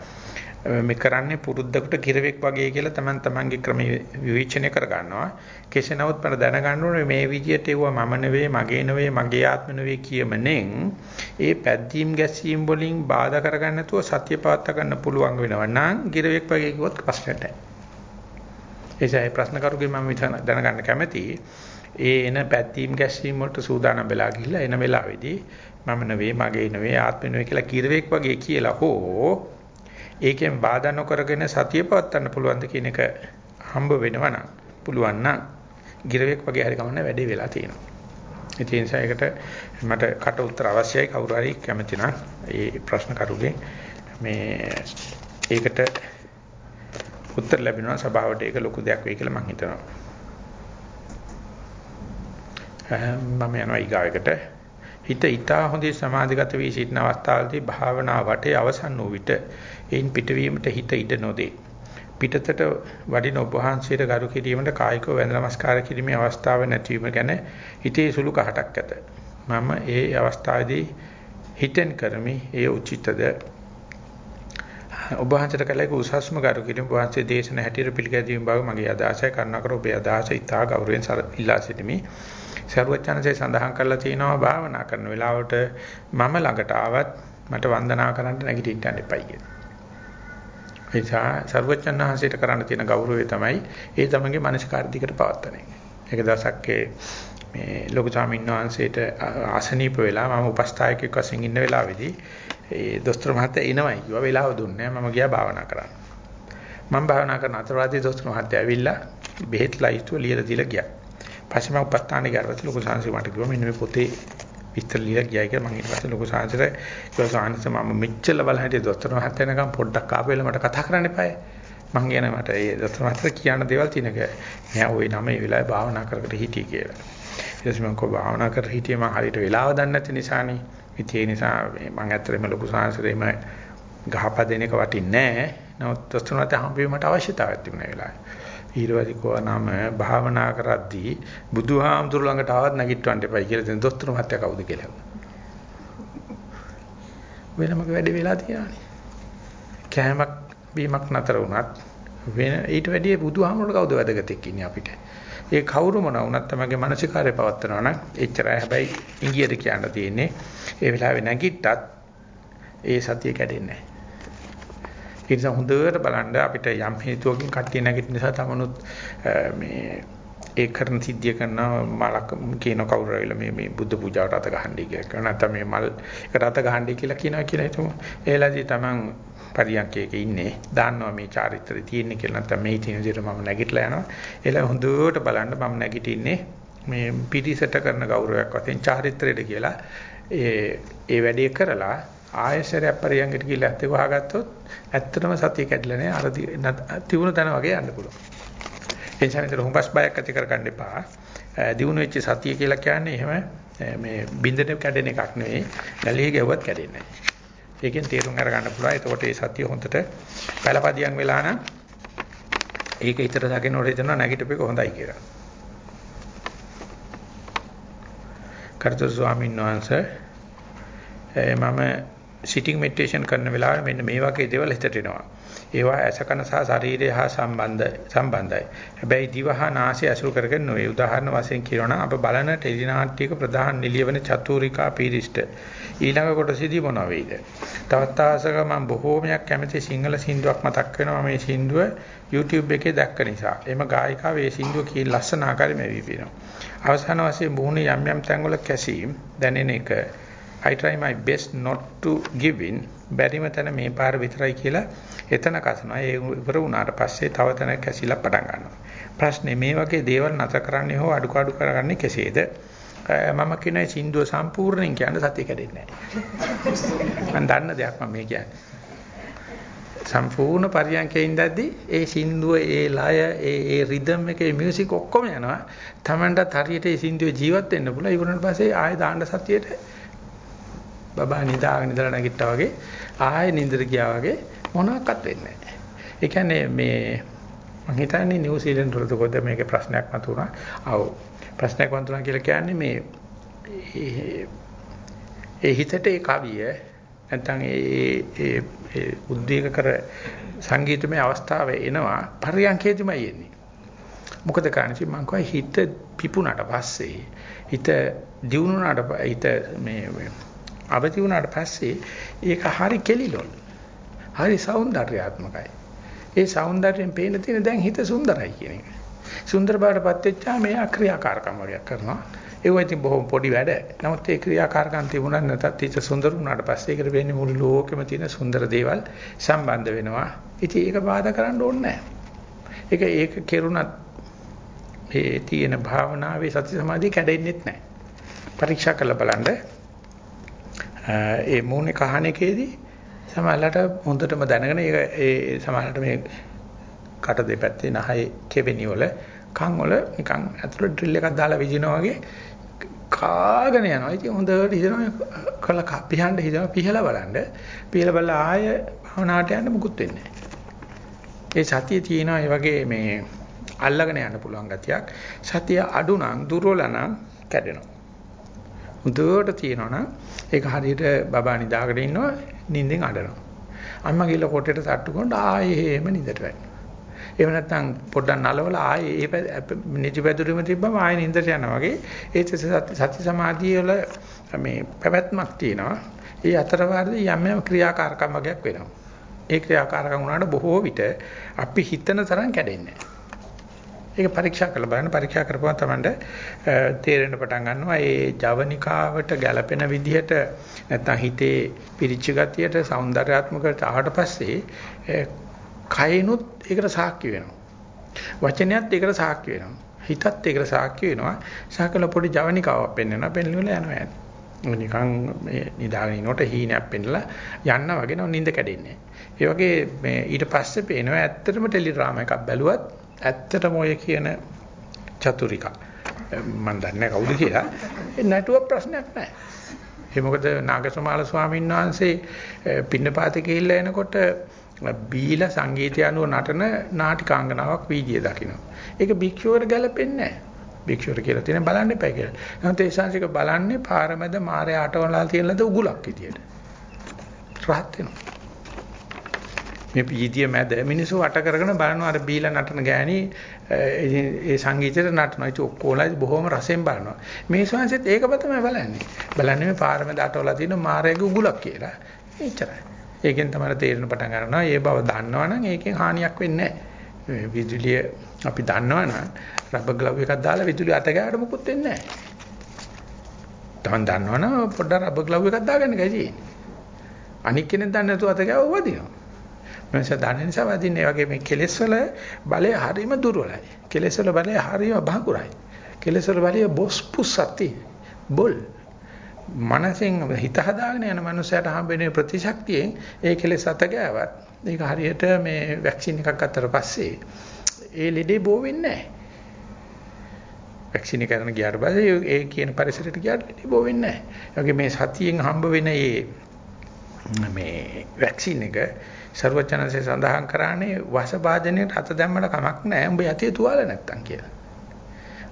මේ කරන්නේ පුරුද්දකට කිරවෙක් වගේ කියලා Taman tamanගේ ක්‍රමයේ විවේචනය කර ගන්නවා. කෙසේ නමුත් මට දැනගන්න ඕනේ මේ විදියට ඒවා මම නෙවෙයි, මගේ නෙවෙයි, මගේ ආත්ම නෙවෙයි කියමනෙන් ඒ පැද්දීම් ගැසීම් වලින් බාධා කරගන්න නැතුව සත්‍ය පවත්වා ගන්න පුළුවන් වෙනවා නම් කිරවෙක් වගේ කිව්වොත් ප්‍රශ්නට. එසේ ප්‍රශ්න කරුගේ මම දැනගන්න කැමතියි. ඒ එන පැද්දීම් ගැසීම් වලට සූදානම් වෙලා ගිහිල්ලා එන වෙලාවේදී මම නෙවෙයි, මගේ නෙවෙයි, ආත්ම නෙවෙයි කියලා කිරවෙක් වගේ කියලා හෝ ඒකෙන් බාධා නොකරගෙන සතිය පවත්වන්න පුළුවන්ද කියන එක හම්බ වෙනවා නම් පුළුවන් නම් ගිරවෙක් වගේ හරි ගමන්න වැඩේ වෙලා තියෙනවා. ඒ නිසා ඒකට මට කට උත්තර අවශ්‍යයි කවුරු හරි කැමති නම් ඒ ප්‍රශ්න කරුගේ මේ ඒකට උත්තර ලැබෙනවා සභාවට ඒක ලොකු දෙයක් වෙයි කියලා මම හිතනවා. මම යනවා ඊගාවකට හිත ඊටා හොඳේ සමාධිගත වී සිටින අවස්ථාවේදී භාවනා වටේ අවසන් වූ විට එයින් පිටවීමට හිත ඉඩ නොදේ. පිටතට වඩින ඔබ වහන්සේට ගරු කිරීමට කායිකව වැඳ නමස්කාර කිරීමේ අවස්ථාව නැතිවීම ගැන හිතේ සුළු කහටක් ඇත. මම ඒ අවස්ථාවේදී හිතෙන් කරමි ඒ උචිතද ඔබ වහන්සේට කලක උසස්ම ගරු කිරීම ඔබ වහන්සේ දේශන හැටියට පිළිගැදීම බව මගේ අදහසයි කරුණාකර ඔබේ අදහස ඉතා ගෞරවයෙන් ඉල්ලා සිටිමි. සර්වචනසේ සඳහන් කරලා තියෙනවා භාවනා කරන වෙලාවට මම ළඟට ආවත් මට වන්දනා කරන්න නැගිටින්න එපයි කියලා. ඒ නිසා සර්වචන්හන්සේට කරන්න තියෙන ගෞරවය තමයි ඒ තමන්ගේ මානසිකාර දිකට පවත්තන එක. ඒක දවසක් මේ ලොකු ස්වාමීන් වහන්සේට ආසනීප වෙලා මම උපස්ථායකයෙක් වශයෙන් ඉන්න වෙලාවේදී ඒ දොස්තර මහත්තයා එනවයි කිව්වා වෙලාව දුන්නේ මම ගියා භාවනා කරන්න. මම භාවනා කරන අතරවාදී දොස්තර මහත්තයා ඇවිල්ලා බෙහෙත් ලයිස්තුව ලියලා දීලා ගියා. පස්සේ මම උපස්ථානේ ගියාට ලොකු සංසි මට කිව්වා මෙන්න මේ පොතේ විස්තර ලියලා ගියා කියලා මම ඊට පස්සේ ලොකු සාංශර කිව්වා සාංශ මම මෙච්චර බලන් හිටියේ දොස්තර මහත්තයා එනකම් පොඩ්ඩක් ආපු වෙලාව මට කතා කරන්න එපායි. මං කියන මට ඒ දොස්තර මහත්තයා කියන දේවල් තියෙනක. නෑ ওই නම ඒ වෙලාවේ භාවනා කර කර හිටියේ කියලා. ඊට පස්සේ මම කෝ භාවනා කර හිටියේ මං හරියට වෙලාව දන්නේ නැති නිසානේ. ඉතින් ඒ නිසා මං ඇත්තටම ලොකු සාංශරේම ගහපදින එක වටින්නේ නෑ. නමුත් දොස්තර මහත්තයා හම්බෙීමට අවශ්‍යතාවයක් තිබුණා ඒ වෙලාවේ. ඊළඟට නම භාවනා කරද්දී බුදුහාමුදුරු ළඟට ආවත් නැගිටවන්න එපයි කියලා දෙන දොස්තර මහත්තයා කවුද කියලා. වෙනමක වැඩ වෙලා තියෙනවානේ. කෑමක් බීමක් නතර වුණත් වෙන ඊට වැඩිය බුදුහාමුදුරු කවුද වැදගත්ෙක් ඉන්නේ අපිට. ඒ කවුරු මොන වුණත් තමගේ මානසිකාරය පවත්නවා නම් එච්චරයි හැබැයි ඉංගියට කියන්න තියෙන්නේ ඒ වෙලාවේ නැගිට්ටත් ඒ සතිය කැඩෙන්නේ නැහැ. ඒ නිසා හොඳට බලන්න අපිට යම් හේතුවකින් කට්ටිය නැගිටින නිසා තමනුත් මේ ඒ කරන සිද්ධිය කරන මලක් කියන කවුරු ආවිල මේ මේ බුද්ධ පූජාවට අත ගහන්නයි කියලා කරන නැත්නම් මේ මල් එකට අත ගහන්නයි කියලා කියනවා කියලා හිතමු. ඒලාදී තමන් පරියන්කයක ඉන්නේ දාන්නවා මේ චාරිත්‍රය තියෙන්නේ කියලා නැත්නම් මේ තියෙන විදිහට මම නැගිටලා යනවා. ඒලා හොඳට බලන්න මම නැගිටින්නේ මේ පිටිසට කරන ගෞරවයක් වශයෙන් චාරිත්‍රයට කියලා ඒ ඒ වැඩේ කරලා ආයශරයක් පරියන්කට ගිහලා ඇත්ත වහගත්තොත් ඇත්තටම සතිය කැඩිලා නැහැ අර තිබුණ තැන වගේ යන්න පුළුවන්. ඒ නිසා විතර හුඹස් බයක් ඇති කරගන්න එපා. දිනු වෙච්ච සතිය කියලා කියන්නේ එහෙම මේ බින්දට කැඩෙන එකක් නෙවෙයි. ගලිය ගැව්වත් කැඩෙන්නේ නැහැ. ඒකෙන් තේරුම් අරගන්න පුළුවන්. එතකොට මේ සතිය හොඳට පළපදියම් වෙලා නම් ඒක ඊතර දකින්නකොට හිතනවා නැගිටපෙක හොඳයි කියලා. කර්තෘ ස්වාමීන් වහන්සේ මම සිටින් මෙඩිටේෂන් කරන වෙලාවේ මෙන්න මේ වගේ දේවල් හිතට එනවා. ඒවා ඇසකන සහ ශරීරය හා සම්බන්ධ සම්බන්ධයි. හැබැයි දිව හා නාසය ඇසුරු කරගෙන නොවේ. උදාහරණ වශයෙන් කියනවා අප බලන ටෙලි නාට්‍යයක ප්‍රධාන නිලියවන චතුරිකා පීරිෂ්ඨ ඊළඟ කොටසේදී මොනවා වෙයිද? තවත් ආසක මම බොහෝමයක් කැමති සිංහල සින්දුවක් මතක් වෙනවා මේ සින්දුව YouTube එකේ දැක්ක නිසා. එම ගායිකාව මේ සින්දුව කී ලස්සන ආකාරයෙන් මෙවි පිනවා. අවසාන වශයෙන් මුහුණේ යම් යම් තැන්වල කැසීම් දැනෙන එක I try my best not to give in බැරිම තැන මේ පාර විතරයි කියලා එතන කසනවා. ඒ ඉවර වුණාට පස්සේ තව තැන කැසිලා පටන් ගන්නවා. ප්‍රශ්නේ මේ වගේ දේවල් නැතර කරන්නේ හෝ අඩු අඩු කරගන්නේ කෙසේද? මම කියන සින්දුව සම්පූර්ණයෙන් කියන්න සතිය කැඩෙන්නේ නැහැ. මම දන්න දෙයක් මම මේ කියන්නේ. සම්පූර්ණ පරියන්කේ ඉඳද්දි ඒ සින්දුව ඒ ලය ඒ ඒ රිද්ම් එකේ මියුසික් ඔක්කොම යනවා. Tamanටත් හරියට ඒ සින්දුවේ ජීවත් වෙන්න පුළුවන්. ඊවරණ පස්සේ ආයෙ දාන්න සතියේට බබා නිදාගෙන ඉඳලා නැගිට්ටා වගේ ආයෙ නින්දට ගියා වගේ මොනවාක්වත් වෙන්නේ නැහැ. ඒ කියන්නේ මේ මම හිතන්නේ නිව්සීලන්ත වලද කොහෙද මේකේ ප්‍රශ්නයක් මතුණා. ආව් ප්‍රශ්නයක් මතුණා කියලා කියන්නේ මේ ඒ හිතට ඒ කවිය නැත්නම් ඒ ඒ උද්වේග කර සංගීතමය අවස්ථාව එනවා පරියන්කේදීමයි එන්නේ. මොකද කාණිසි මං කෝයි හිත පිපුණාට පස්සේ හිත දියුණුනාට හිත මේ අවදි වුණාට පස්සේ ඒක හරි කෙලිලොල්. හරි సౌందర్యාත්මකයි. ඒ సౌందర్యයෙන් පේන තියෙන දැන් හිත සුන්දරයි කියන එක. සුන්දර බවටපත් වෙච්චා මේ අක්‍රියාකාරකම් වගේක් කරනවා. ඒව ඉතින් බොහොම පොඩි වැඩ. නමුත් ඒ ක්‍රියාකාරකම් තිබුණා නැත්නම් හිත සුන්දර වුණාට පස්සේ ඒකට වෙන්නේ මුළු ලෝකෙම තියෙන සුන්දර දේවල් සම්බන්ධ වෙනවා. ඉතින් ඒක බාධා කරන්න ඕනේ නැහැ. ඒක ඒක කෙරුණත් මේ තියෙන භාවනාවේ සති සමාධිය කැඩෙන්නේ නැහැ. පරීක්ෂා කරලා බලන්න ඒ මූණේ කහන එකේදී සමහරකට හොඳටම දැනගෙන ඒක ඒ සමහරකට මේ කට දෙපැත්තේ නහයේ කෙවෙනි වල කන් වල නිකන් ඇතුළේ ඩ්‍රිල් එකක් දාලා විදිනවා වගේ කාගෙන යනවා. ඉතින් හොඳට හිතනවා කළ පිහන්න හිතනවා පිහලා බලන්න. පිහලා බලලා ආය භවනාට යන්න මුකුත් වෙන්නේ ඒ සතිය තියෙනවා ඒ වගේ මේ අල්ලගෙන යන්න පුළුවන් ගතියක්. සතිය අඩු නම් දුර්වල නම් කැඩෙනවා. හොඳට තියෙනවා නම් ඒක හරියට බබා නිදාගෙන ඉන්නවා නිින්දෙන් අඬනවා. අම්මා ගිහලා කොටේට තට්ටු කරනකොට ආයේ එහෙම නිදට වැටෙනවා. එහෙම නැත්නම් පොඩ්ඩක් නලවලා ආයේ ඒ නිදිපැදුරෙම තිබ්බම ආයේ නින්දට යනවා වගේ ඒ සති සමාධිය වල මේ පැවැත්මක් තියෙනවා. ඒ අතර වාරදී යම් යම් ක්‍රියාකාරකම් වගේක් වෙනවා. ඒ ක්‍රියාකාරකම් වුණාට බොහෝ විට අපි හිතන තරම් කැඩෙන්නේ නැහැ. ඒක පරීක්ෂා කරලා බලන්න. පරීක්ෂා කරපුවා තමයි තේරෙන්න පටන් ගන්නවා. ඒ ජවනිකාවට ගැළපෙන විදිහට නැත්නම් හිතේ පිරිච්ච ගතියට సౌందర్యාත්මකට ආවට පස්සේ කයනොත් ඒකට සාක්ෂි වෙනවා. වචනයත් ඒකට සාක්ෂි වෙනවා. හිතත් ඒකට සාක්ෂි වෙනවා. සාකල පොඩි ජවනිකාවක් පෙන්වනවා. පෙන්වලා යනවා නිකන් මේ නිදාගෙන ඉනකොට හීනයක් පෙන්නලා යන්න වගේ නෝ නිින්ද කැඩෙන්නේ. ඒ වගේ මේ ඊට පස්සේ පේනවා ඇත්තටම ටෙලිග්‍රෑම් එකක් බැලුවත් ඇත්තටම ඔය කියන චතුරිකා මම දන්නේ කවුද කියලා ඒ නැටුව ප්‍රශ්නයක් නැහැ. ඒ මොකද නාගසමාල ස්වාමීන් වහන්සේ පින්නපාතේ ගිහිල්ලා එනකොට බීලා සංගීතය අනුව නටන නාටිකාංගනාවක් වීදියේ දකින්න. ඒක භික්ෂුවර ගැලපෙන්නේ නැහැ. භික්ෂුවර කියලා තියෙන බලන්න එපා කියලා. නැත්නම් ඒ ශාන්තික බලන්නේ පාරමැද මාරේ ආටවලා තියෙන ලද උගුලක් විදියට. රහත් වෙනවා. මේ පීතිය මැද මිනිස්සු වට කරගෙන බලනවා අර බීලා නටන ගෑණි ඒ සංගීතයට නටනවා. ඒක ඔක්කොලා බොහොම රසෙන් බලනවා. මේ ශාංශෙත් ඒකම තමයි බලන්නේ. බලන්නේ මේ පාරමෙන් දටවලා තියෙන මාරයේ උගුලක් කියලා. එච්චරයි. ඒකෙන් තමයි තේරෙන පටන් ගන්නවා. ඒ බව දන්නවනම් ඒකෙන් හානියක් වෙන්නේ නැහැ. විදුලිය අපි දන්නවනම් රබර් ග්ලව් එකක් දාලා විදුලිය අත ගෑවට මුකුත් වෙන්නේ නැහැ. තමන් දන්නවනම් පොඩ්ඩක් රබර් ග්ලව් එකක් දාගන්න එකයි තියෙන්නේ. අනික් කෙනෙක් දන්නේ නැතුව අත ගෑව වදිනවා. මනස දන්න නිසා වදින්නේ වගේ මේ කෙලෙස් වල බලය හරිම දුර්වලයි. කෙලෙස් වල බලය හරිම බහකුරයි. කෙලෙස් වල බලය බොස් පුස්සති. බොල්. මනසෙන් හිත හදාගෙන යන මනුස්සයට හම්බෙන ප්‍රතිශක්තියෙන් ඒ කෙලෙස් අත ගෑවත් ඒක හරියට මේ වැක්සින් එකක් ගත්තට පස්සේ ඒ ලෙඩේ බෝ වෙන්නේ නැහැ. වැක්සින් කරන ගියාට පස්සේ ඒ කියන පරිසරයට ගියාට ලෙඩේ බෝ වෙන්නේ නැහැ. ඒ වගේ මේ සතියෙන් හම්බ වෙන මේ මේ වැක්සින් එක ਸਰවචනසේ සඳහන් කරානේ වස භාජනයට අත දැම්මට කමක් නැහැ. උඹ යතේ තුවාල නැත්තම් කියලා.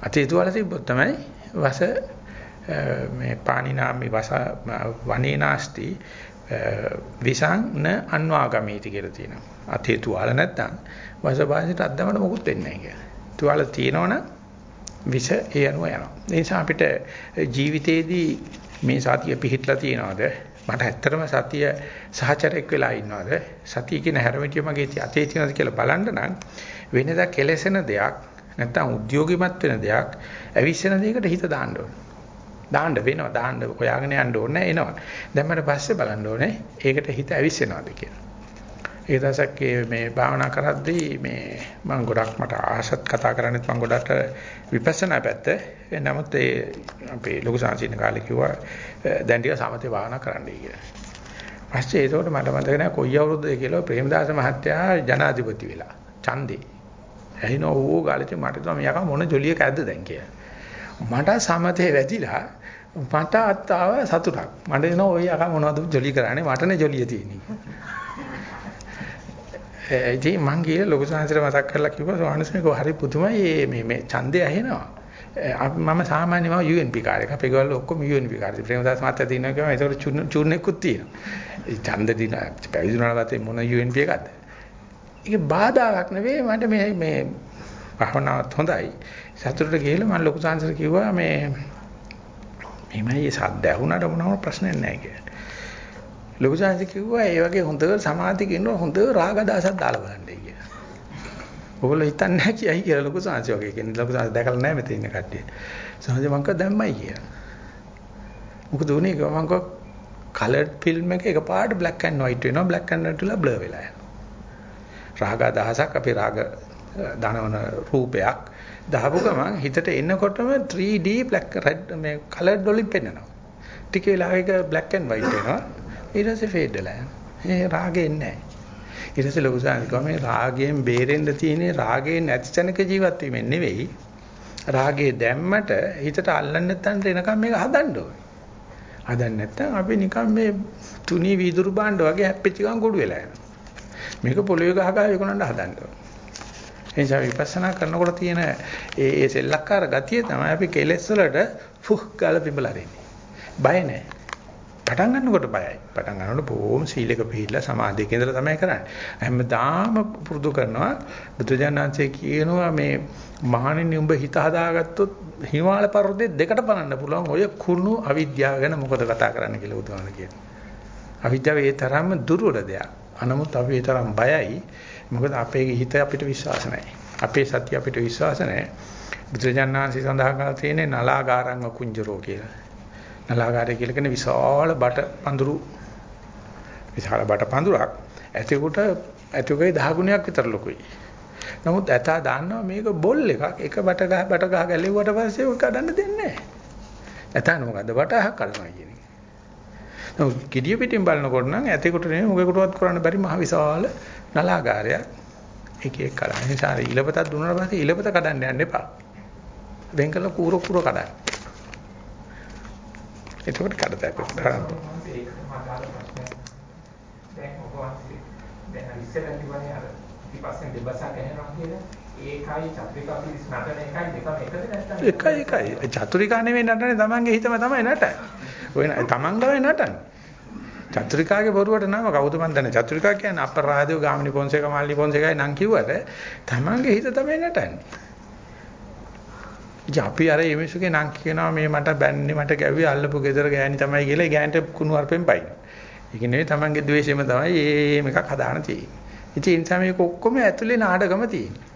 අතේ තුවාල තිබ්බොත් තමයි වස මේ පාණිනාමි වස වනේනාස්ති විසං න අන්වාගමීති කියලා තියෙනවා. අතේ තුවාල නැත්තම් වස භාජනයට අත දැම්මට මොකුත් වෙන්නේ නැහැ කියලා. තුවාල තියෙනවනම් විස ඒ අනුව යනවා. ඒ නිසා අපිට ජීවිතේදී මේ සතිය පිහිටලා තියනවාද මට ඇත්තටම සතිය සහචරයක් වෙලා ඉන්නවද? සතිය කියන හැරමිටිය මගේ අතේ තියෙනවද කියලා බලන්න නම් වෙනදා කෙලෙසෙන දෙයක් නැත්තම් උද්‍යෝගිමත් වෙන දෙයක් ඇවිස්සෙන දෙයකට හිත දාන්න ඕනේ. දාන්න වෙනවා දාන්න හොයාගෙන යන්න ඕනේ එනවා. දැන් මට පස්සේ බලන්න ඕනේ ඒකට හිත ඇවිස්සෙනවද කියලා. ඒ දවසක් මේ භාවනා කරද්දී මේ මම ගොඩක් මට ආසත් කතා කරන්නත් මම ගොඩක් විපස්සනා පැත්ත. නමුත් ඒ අපේ ලොකු සංසීන කාලේ කිව්වා දැන් ටික සමතේ භාවනා කරන්නයි කියලා. පස්සේ ඒකට මට මතක නැහැ කොයි අවුරුද්දේ කියලා ප්‍රේමදාස මහත්තයා ජනාධිපති වෙලා ඡන්දේ. ඇහින ඕ ගාලේ මට තමයි යකා මොන ජොලියක ඇද්ද දැන් කියලා. මට සමතේ වැදිලා මට අත්තාව සතුටක්. මට එන ඔය යකා මොනවද ජොලි කරන්නේ මටනේ ජොලිය තියෙන්නේ. ඉතින් මං ගිහලා ලොකු සංහසට මතක් කරලා කිව්වා ස්වාමීන් වහන්සේ හරි පුදුමයි මේ මේ ඡන්දය ඇහෙනවා. මම සාමාන්‍යම UNP කාර්යයක්. අපේ ගවල් ඔක්කොම UNP කාර්යය. ප්‍රේමදාස මහත්තයා දිනනවා කියනවා ඒකට චූර්ණෙකුත් තියෙනවා. ඒ ඡන්ද දින පැවිදුණාට පස්සේ මොන UNP එකක්ද? ඒක බාධාවක් නෙවෙයි මට මේ මේ භවනාවත් හොඳයි. සතුටට ගිහලා මම ලොකු සංහසට කිව්වා මේ මෙහෙමයි සද්ද ඇහුණාට මොනම ප්‍රශ්නයක් නැහැ කියලා. ලොකු සංහස කිව්වා ඒ වගේ හොඳ සමාධි කියන හොඳ රාග දාසක් දාලා බලන්නයි කියලා. ඔයගොල්ලෝ හිතන්නේ නැහැ කියයි කියලා ලොකු සංහස වගේ කියන්නේ ලොකු සංහස දැකලා නැහැ මෙතන ඉන්න කට්ටිය. සංහස මං කව දැම්මයි කියලා. මොකද උනේ මං කව කලර්ඩ් ෆිල්ම් එක එකපාරට black and white වෙනවා black and white වල blur වෙලා යනවා. රාග දහසක් අපි රාග දනවන රූපයක් දාපු ගමන් හිතට එනකොටම 3D black red මේ colored වලින් පෙන්වනවා. ටික වෙලාවක black and white වෙනවා. ඊට පස්සේ fade වෙලා යනවා. ඒ රාගෙ නැහැ. ඊට පස්සේ ලොකු සානිකව මේ රාගයෙන් බේරෙන්න තියෙන්නේ රාගයෙන් නැති තැනක ජීවත් වීමෙන් නෙවෙයි. රාගේ දැම්මට හිතට අල්ලන්නේ නැත්නම් එනකම් මේක හදන්න ඕනේ. හදන්න නැත්නම් අපි නිකන් මේ තුනී වීදුරු භාණ්ඩ වගේ හැප්පිච්ච ගමන් ගොඩ වෙලා යනවා. මේක පොළවේ ගහ ගහ විකුණන්න හදන්න ඕනේ. ඒ නිසා විපස්සනා කරනකොට තියෙන ඒ ඒ සෙල්ලක්කාර ගතිය තමයි අපි කෙලෙස් වලට ෆුහ් ගාලා පිඹලා දෙන්නේ. බය නැහැ. පටන් ගන්නකොට බයයි. පටන් ගන්නකොට බොහොම සීලක පිළිලා සමාධියක ඉඳලා තමයි කරන්නේ. හැමදාම පුරුදු කරනවා බුදුජානනාංශයේ කියනවා මේ මහණෙනි උඹ හිත හදාගත්තොත් හිමාල පර්වතේ දෙකට පනන්න පුළුවන් ඔය කුණු අවිද්‍යාව ගැන මොකද කතා කරන්න කියලා උදාහරණ කියනවා. අවිද්‍යාව ඒ තරම්ම දුර්වල දෙයක්. අනමුත් අපි ඒ තරම් බයයි. මොකද අපේ හිත අපිට විශ්වාස නැහැ. අපේ සතිය අපිට විශ්වාස නැහැ. බුදුජානනාංශي සඳහන් කරලා තියෙන්නේ නලාගාරං කුංජරෝ කියලා. නලාගාරය කියලා කියන විශාල බට පඳුරු විශාල බට පඳුරක් ඇතෙකුට ඇතුකේ 10 ගුණයක් විතර ලොකුයි. නමුත් ඇතා දන්නවා මේක බොල් එකක්. එක බට ගහ බට ගහ ගැලෙව්වට පස්සේ ඔය කඩන්න දෙන්නේ නැහැ. ඇතා මොකද්ද බට අහක් කඩනවා කියන එක. නමුත් gediya පිටින් බලනකොට නම් ඇතෙකුට නෙමෙයි මොකෙකුටවත් කරන්න බැරි මහ විශාල නලාගාරයක්. එක එක කඩන නිසා ඉලපතක් දුන්නාට පස්සේ ඉලපත කඩන්න යන්න එපා. වෙන් කළ කූර කූර කඩන්න. එතකොට කඩතැප කරන්න. දැන් ඔබ වහන්සේ දැන් ඉස්සෙල්ලා කිව්වනේ අර ඊපස්සේ දෙබසක් ඇහෙනවා කියලා ඒකයි චතුරිකා පිළිස් නටන එකයි දෙකම එකද නැත්නම් එකයි එකයි චතුරිකා නෙවෙයි නටන්නේ තමන්ගේ හිතම තමයි නටන්නේ. ඔය තමන් තමයි නටන්නේ. චතුරිකාගේ බොරුවට නම කවුද මන් දන්නේ චතුරිකා කියන්නේ අපරාධය ගාමිණී පොන්සේක මල්ලි පොන්සේකයි නම් කිව්වට තමන්ගේ හිත තමයි නටන්නේ. ඉතින් අපි අර එමිසුගේ නම් කියනවා මේ මට බැන්නේ මට ගැව්වේ අල්ලපු ගෙදර ගෑණි තමයි කියලා ඒ ගෑනට කුණු අරපෙන් පයින්. ඒක නෙවෙයි තමන්ගේ ද්වේෂෙම තමයි මේ මේක හදාන තියෙන්නේ. ඉතින් ඒ නිසා මේක ඔක්කොම ඇතුලේ නාඩගම තියෙන්නේ.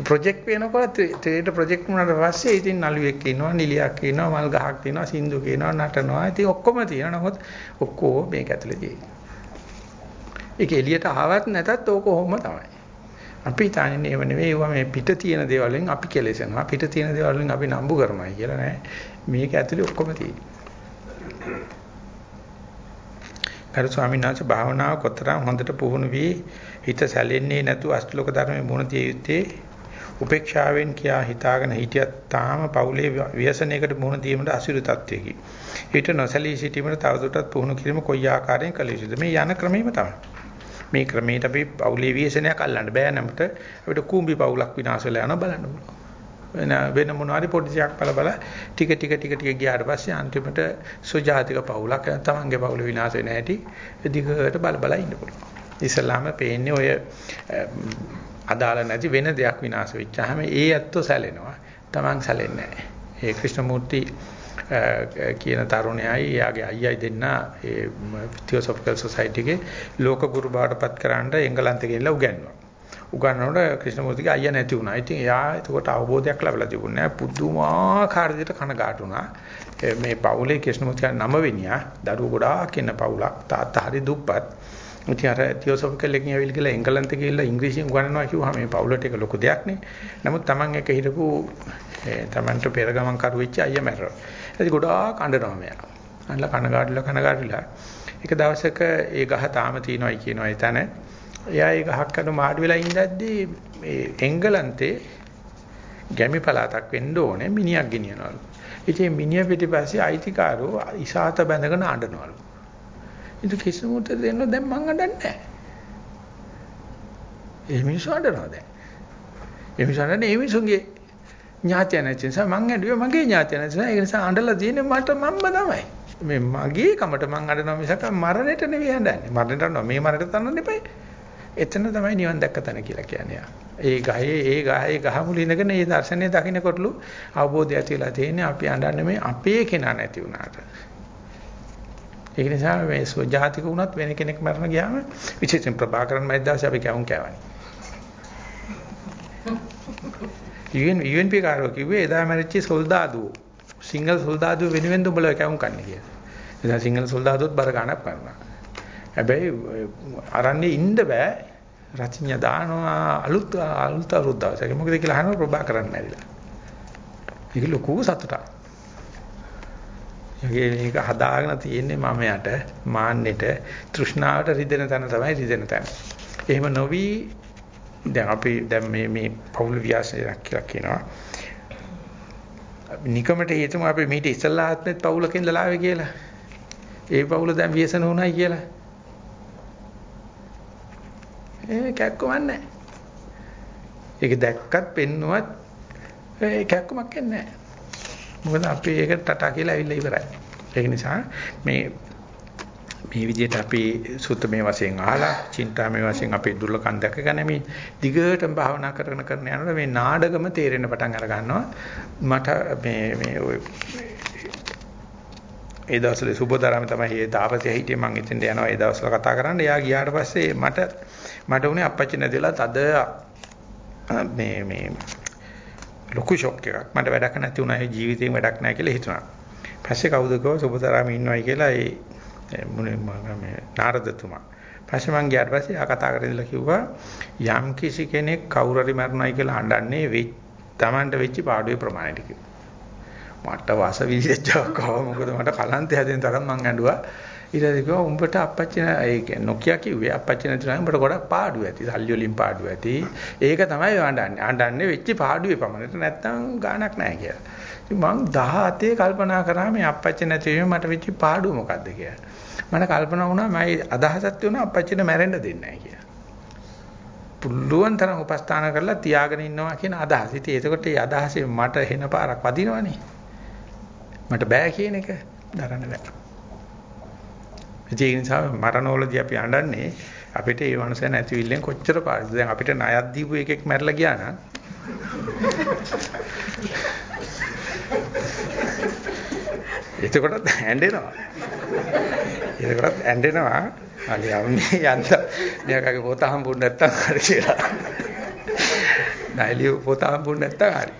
ප්‍රොජෙක්ට් වෙනකොට ට්‍රේඩ් ප්‍රොජෙක්ට් වුණාට පස්සේ ඉතින් නළුවෙක් ඉන්නවා නිලියක් ඉන්නවා මල් ගහක් ඉන්නවා සින්දු කියනවා නටනවා ඉතින් ඔක්කොම තියෙනවා නමුත් ඔක්කොම මේක ඇතුලේ තියෙන්නේ. ඒක එළියට ආවත් නැතත් ඕක කොහොම තමයි. අපි හිතන්නේ ඒව නෙවෙයි ඒවා මේ පිට තියෙන දේවල් වලින් අපි කෙලෙසනවා පිට තියෙන දේවල් වලින් අපි නම්බු කරනවායි කියලා නෑ මේක ඇතුලේ ඔක්කොම තියෙනවා. කරු ස්වාමීන් වහන්සේ භාවනාව කොතරම් හොඳට පුහුණු වී හිත සැලෙන්නේ නැතුව අෂ්ටලෝක ධර්මයේ මුණ දිය යුත්තේ උපේක්ෂාවෙන් කියා හිතාගෙන හිටියත් තාම පවුලේ ව්‍යසනයකට මුහුණ දීමට අසිරු තත්වයකි. ඊට නොසැලී සිටීමට තවදුරටත් පුහුණු කිරීම කොයි ආකාරයෙන් කළ යුතුද? මේ යන ක්‍රමෙම තමයි. මේ ක්‍රමයට අපි පවුලේ ව්‍යසනයක් අල්ලන්න බෑ නමුත් අපිට කූඹි පවුලක් විනාශ වෙලා යනවා බලන්න පුළුවන්. වෙන වෙන මොනවාරි පොඩි දෙයක් බල බල ටික ටික ටික ටික ගියාට පස්සේ අන්තිමට සුජාතික පවුලක් තමන්ගේ පවුල විනාශ වෙන හැටි දිගට බල බල ඉන්න පුළුවන්. ඉස්ලාම පේන්නේ ඔය අදාළ නැති වෙන දෙයක් විනාශ වෙච්චාම ඒ ඇත්තෝ සැලෙනවා. Taman සැලෙන්නේ නැහැ. ඒ ක්‍රිෂ්ණමූර්ති කියන තරුණයයි එයාගේ අයියයි දෙන්න ඒ තියෝසොෆිකල් සොසයිටි එකේ ලෝක ගුරු බවටපත් කරන්න එංගලන්තේ ගිහිල්ලා උගන්වනවා. උගන්වනකොට ක්‍රිෂ්ණමූර්තිගේ අයියා නැති වුණා. ඉතින් එයා එතකොට අවබෝධයක් ලැබලා තිබුණේ නැහැ. පුදුමාකාර විදිහට කනගාටු වුණා. මේ පවුලේ ක්‍රිෂ්ණමූර්තිගේ නම වෙනියා දරුවෝ ගොඩාක් ඉන්න පවුලක්. තාත්තා හරි දුප්පත්. ඉතින් අර තියෝසොෆිකල් එකකින් ඇවිල්ලා කියලා එංගලන්තේ ගිහිල්ලා ඉංග්‍රීසියෙන් උගන්වනවා කිව්වහම මේ පවුලට ඒක ලොකු දෙයක් නේ. නමුත් Taman එක හිටපු Tamanට පෙර ගමන් කරු වෙච්ච අයියා මැරෙනවා. ඉතින් ගොඩාක් අඬනවා මෙයා. අඬලා කනගාටුලා කනගාටුලා. එක දවසක ඒ ගහ තාම තියෙනවායි කියනවා එතන. එයා ඒ ගහක් අඩු මාඩු වෙලා ඉඳද්දී මේ එංගලන්තේ ගැමි පළාතක් වෙන්න ඕනේ මිනිහක් ගෙනියනවලු. ඉතින් මිනිහ පිටිපස්සේ අයිතිකාරෝ ඉසాత බැඳගෙන අඬනවලු. ඉතින් කිසිමුත් දෙන්න දැන් මං අඬන්නේ නැහැ. ඒ මිනිස්සු අඬනවා දැන්. ඒ මිනිස්සු අඬන්නේ ඒ මිනිසුන්ගේ ඥාතිය නැති නිසා මං ඇඬුවේ මගේ ඥාතිය නැති නිසා ඒ නිසා අඬලා තියෙන්නේ මට මම්ම තමයි. මේ මගේ කමට මං අඬනවා මිසක මරණයට නෙවෙයි අඬන්නේ. මරණයට අඬනවා මේ මරණයට තනන්න එපයි. එතන තමයි නිවන් දැක්ක තැන කියලා කියන්නේ. ඒ ගහේ ඒ ගහේ ගහමුල ඉඳගෙන ඒ දර්ශනය දකින්නකොටලු අවබෝධය ඇති වෙලා තියෙන්නේ අපි අඬන්නේ මේ අපේ කෙනා නැති වුණාට. ඒක නිසා මේ සෝජාතික වුණත් වෙන කෙනෙක් මරණ ගියාම විශේෂයෙන් ප්‍රභාකරන් මැද්දාසේ අපි කවුන් කෑවනේ. UN UNP කාරෝ කිව්වේ එදා මැරිච්ච සොල්දාදුවෝ සිංගල් සොල්දාදුවෝ වෙනුවෙන් දුඹල කවුන් කන්නේ කියලා. එදා සිංගල් සොල්දාදුවොත් බර ගන්නක් කරනවා. හැබැයි අරන්නේ ඉන්න බෑ. රචිඥා දානවා අලුත් අලුත් අවුරුද්ද දවසක. මොකද කියලා අහනවා ප්‍රභාකරන් මැරිලා. ඒක ලොකු සතුටක්. මේක හදාගෙන තියෙන්නේ මමයට, මාන්නෙට, තෘෂ්ණාවට රිදෙන තැන තමයි රිදෙන තැන. එහෙම නොවි දැන් අපි දැන් මේ මේ පෞල් ව්‍යාසයක් කියලා කියනවා. නිකමට හේතුම අපි මීට ඉස්සල්ලා ආත්මෙත් පෞලකින් දලාවේ කියලා. ඒ පෞල දැන් ව්‍යසන වුණයි කියලා. ඒ කැක්කමන්නේ ඒක දැක්කත් පෙන්නුවත් ඒ කැක්කමක් එන්නේ නැහැ. මොකද අපි ඒක ටටා කියලා ඇවිල්ලා ඉවරයි. ඒක නිසා මේ මේ විදිහට අපි සුත්තමේ වශයෙන් අහලා, චින්තාමේ වශයෙන් අපේ දුර්ලකම් දැකගෙන මේ දිගටම භාවනා කරගෙන කරන යනකොට මේ නාඩගම තේරෙන්න පටන් අර ගන්නවා. මට මේ මේ ඔය ඒ දවස්වල සුබෝධාරාමේ තමයි ඒ තාපසයා හිටියේ මම එතෙන්ට යනවා ඒ දවස්වල කතා කරන්න. එයා ගියාට පස්සේ මට මට උනේ අපච්චි නැතිලා තද මේ මේ ලොකු ෂොක් එකක්. මට වැඩක් නැති වුණා ඒ ජීවිතේම වැඩක් නැහැ කියලා හිතුණා. පස්සේ කවුද කව සුබතරාමේ ඉන්නවයි කියලා ඒ මුනේ මේ නාරදතුමා. පස්සේ මං ගියාට පස්සේ ආ කතා කරලා කිව්වා යම් කිසි කෙනෙක් කවුරු හරි මරණයි කියලා අඬන්නේ වෙයි Tamanට වෙච්ච පාඩුවේ ප්‍රමාණයට කිව්වා. මට වාස විදිහට මොකද මට කලන්තය හැදෙන තරම් මං ඇඬුවා. ඊට පස්සේ කිව්වා උඹට අපච්චි ඒ කියන්නේ නොකිය කිව්වේ අපච්චි නැති නම් උඹට ගොඩක් පාඩු ඇති. සල්ලි වලින් පාඩු ඇති. ඒක තමයි අඬන්නේ. අඬන්නේ වෙච්ච පාඩුවේ පමණට නැත්තම් ගාණක් නැහැ කියලා. ඉතින් මං 17 කල්පනා කරා මේ අපච්චි නැති වීම මට වෙච්ච පාඩුව මොකද්ද කියලා. මට කල්පනා වුණා මම අදහසක් තියුණා අපච්චිට මැරෙන්න දෙන්නේ නැහැ කියලා. පුළුවන් තරම් උපස්ථාන කරලා තියාගෙන ඉන්නවා කියන අදහස. ඉතින් එතකොට මේ අදහසේ මට හෙන පාරක් වදිනවනේ. මට බෑ කියන එක දරන්න බෑ. ඒ නිසා මරණවලදී අපි අඬන්නේ අපිට ඒ මනුස්සය නැතිවිල්ලෙන් කොච්චර පාඩුද. දැන් අපිට ණයක් දීපු එකෙක් මැරලා ගියා නම් එතකොටත් ඇඬෙනවා. එතකොටත් ඇඬෙනවා. අලි යන්නේ යන්න මෙයාගේ පොත හම්බුනේ නැත්තම් හරි කියලා. නයිලිය පොත හම්බුනේ නැත්තම් හරි.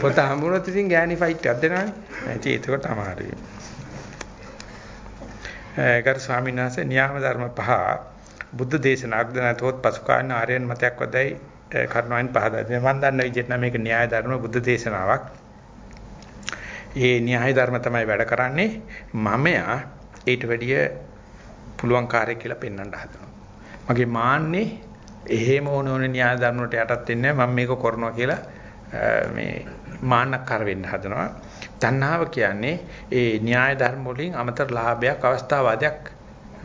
පොත හම්බුනොත් ඉතින් ගෑණි ෆයිට් එකක් දෙනවනේ. ඉතින් එතකොට අමාරුයි. ගරු ස්වාමීන් වහන්සේ න්‍යාම ධර්ම පහ බුද්ධ දේශනා අර්ධනතොත් පසුකාලීන ආර්යයන් මතයක් වදයි කරුණාවෙන් පහදා දෙනවා. මම දන්න විදිහට නම් මේක න්‍යාය ධර්ම බුද්ධ දේශනාවක්. ඒ න්‍යාය ධර්ම තමයි වැඩ කරන්නේ. මමයා ඊට වැඩිය පුළුවන් කාර්යයක් කියලා පෙන්වන්න හදනවා. මගේ මාන්නේ එහෙම ඕන ඕන න්‍යාය ධර්ම වලට යටත් වෙන්නේ මම මේක කරනවා කියලා මේ මාන්නක්කාර වෙන්න හදනවා. තණ්හාව කියන්නේ ඒ න්‍යාය ධර්ම වලින් අමතර ලාභයක් අවස්ථාවාදයක්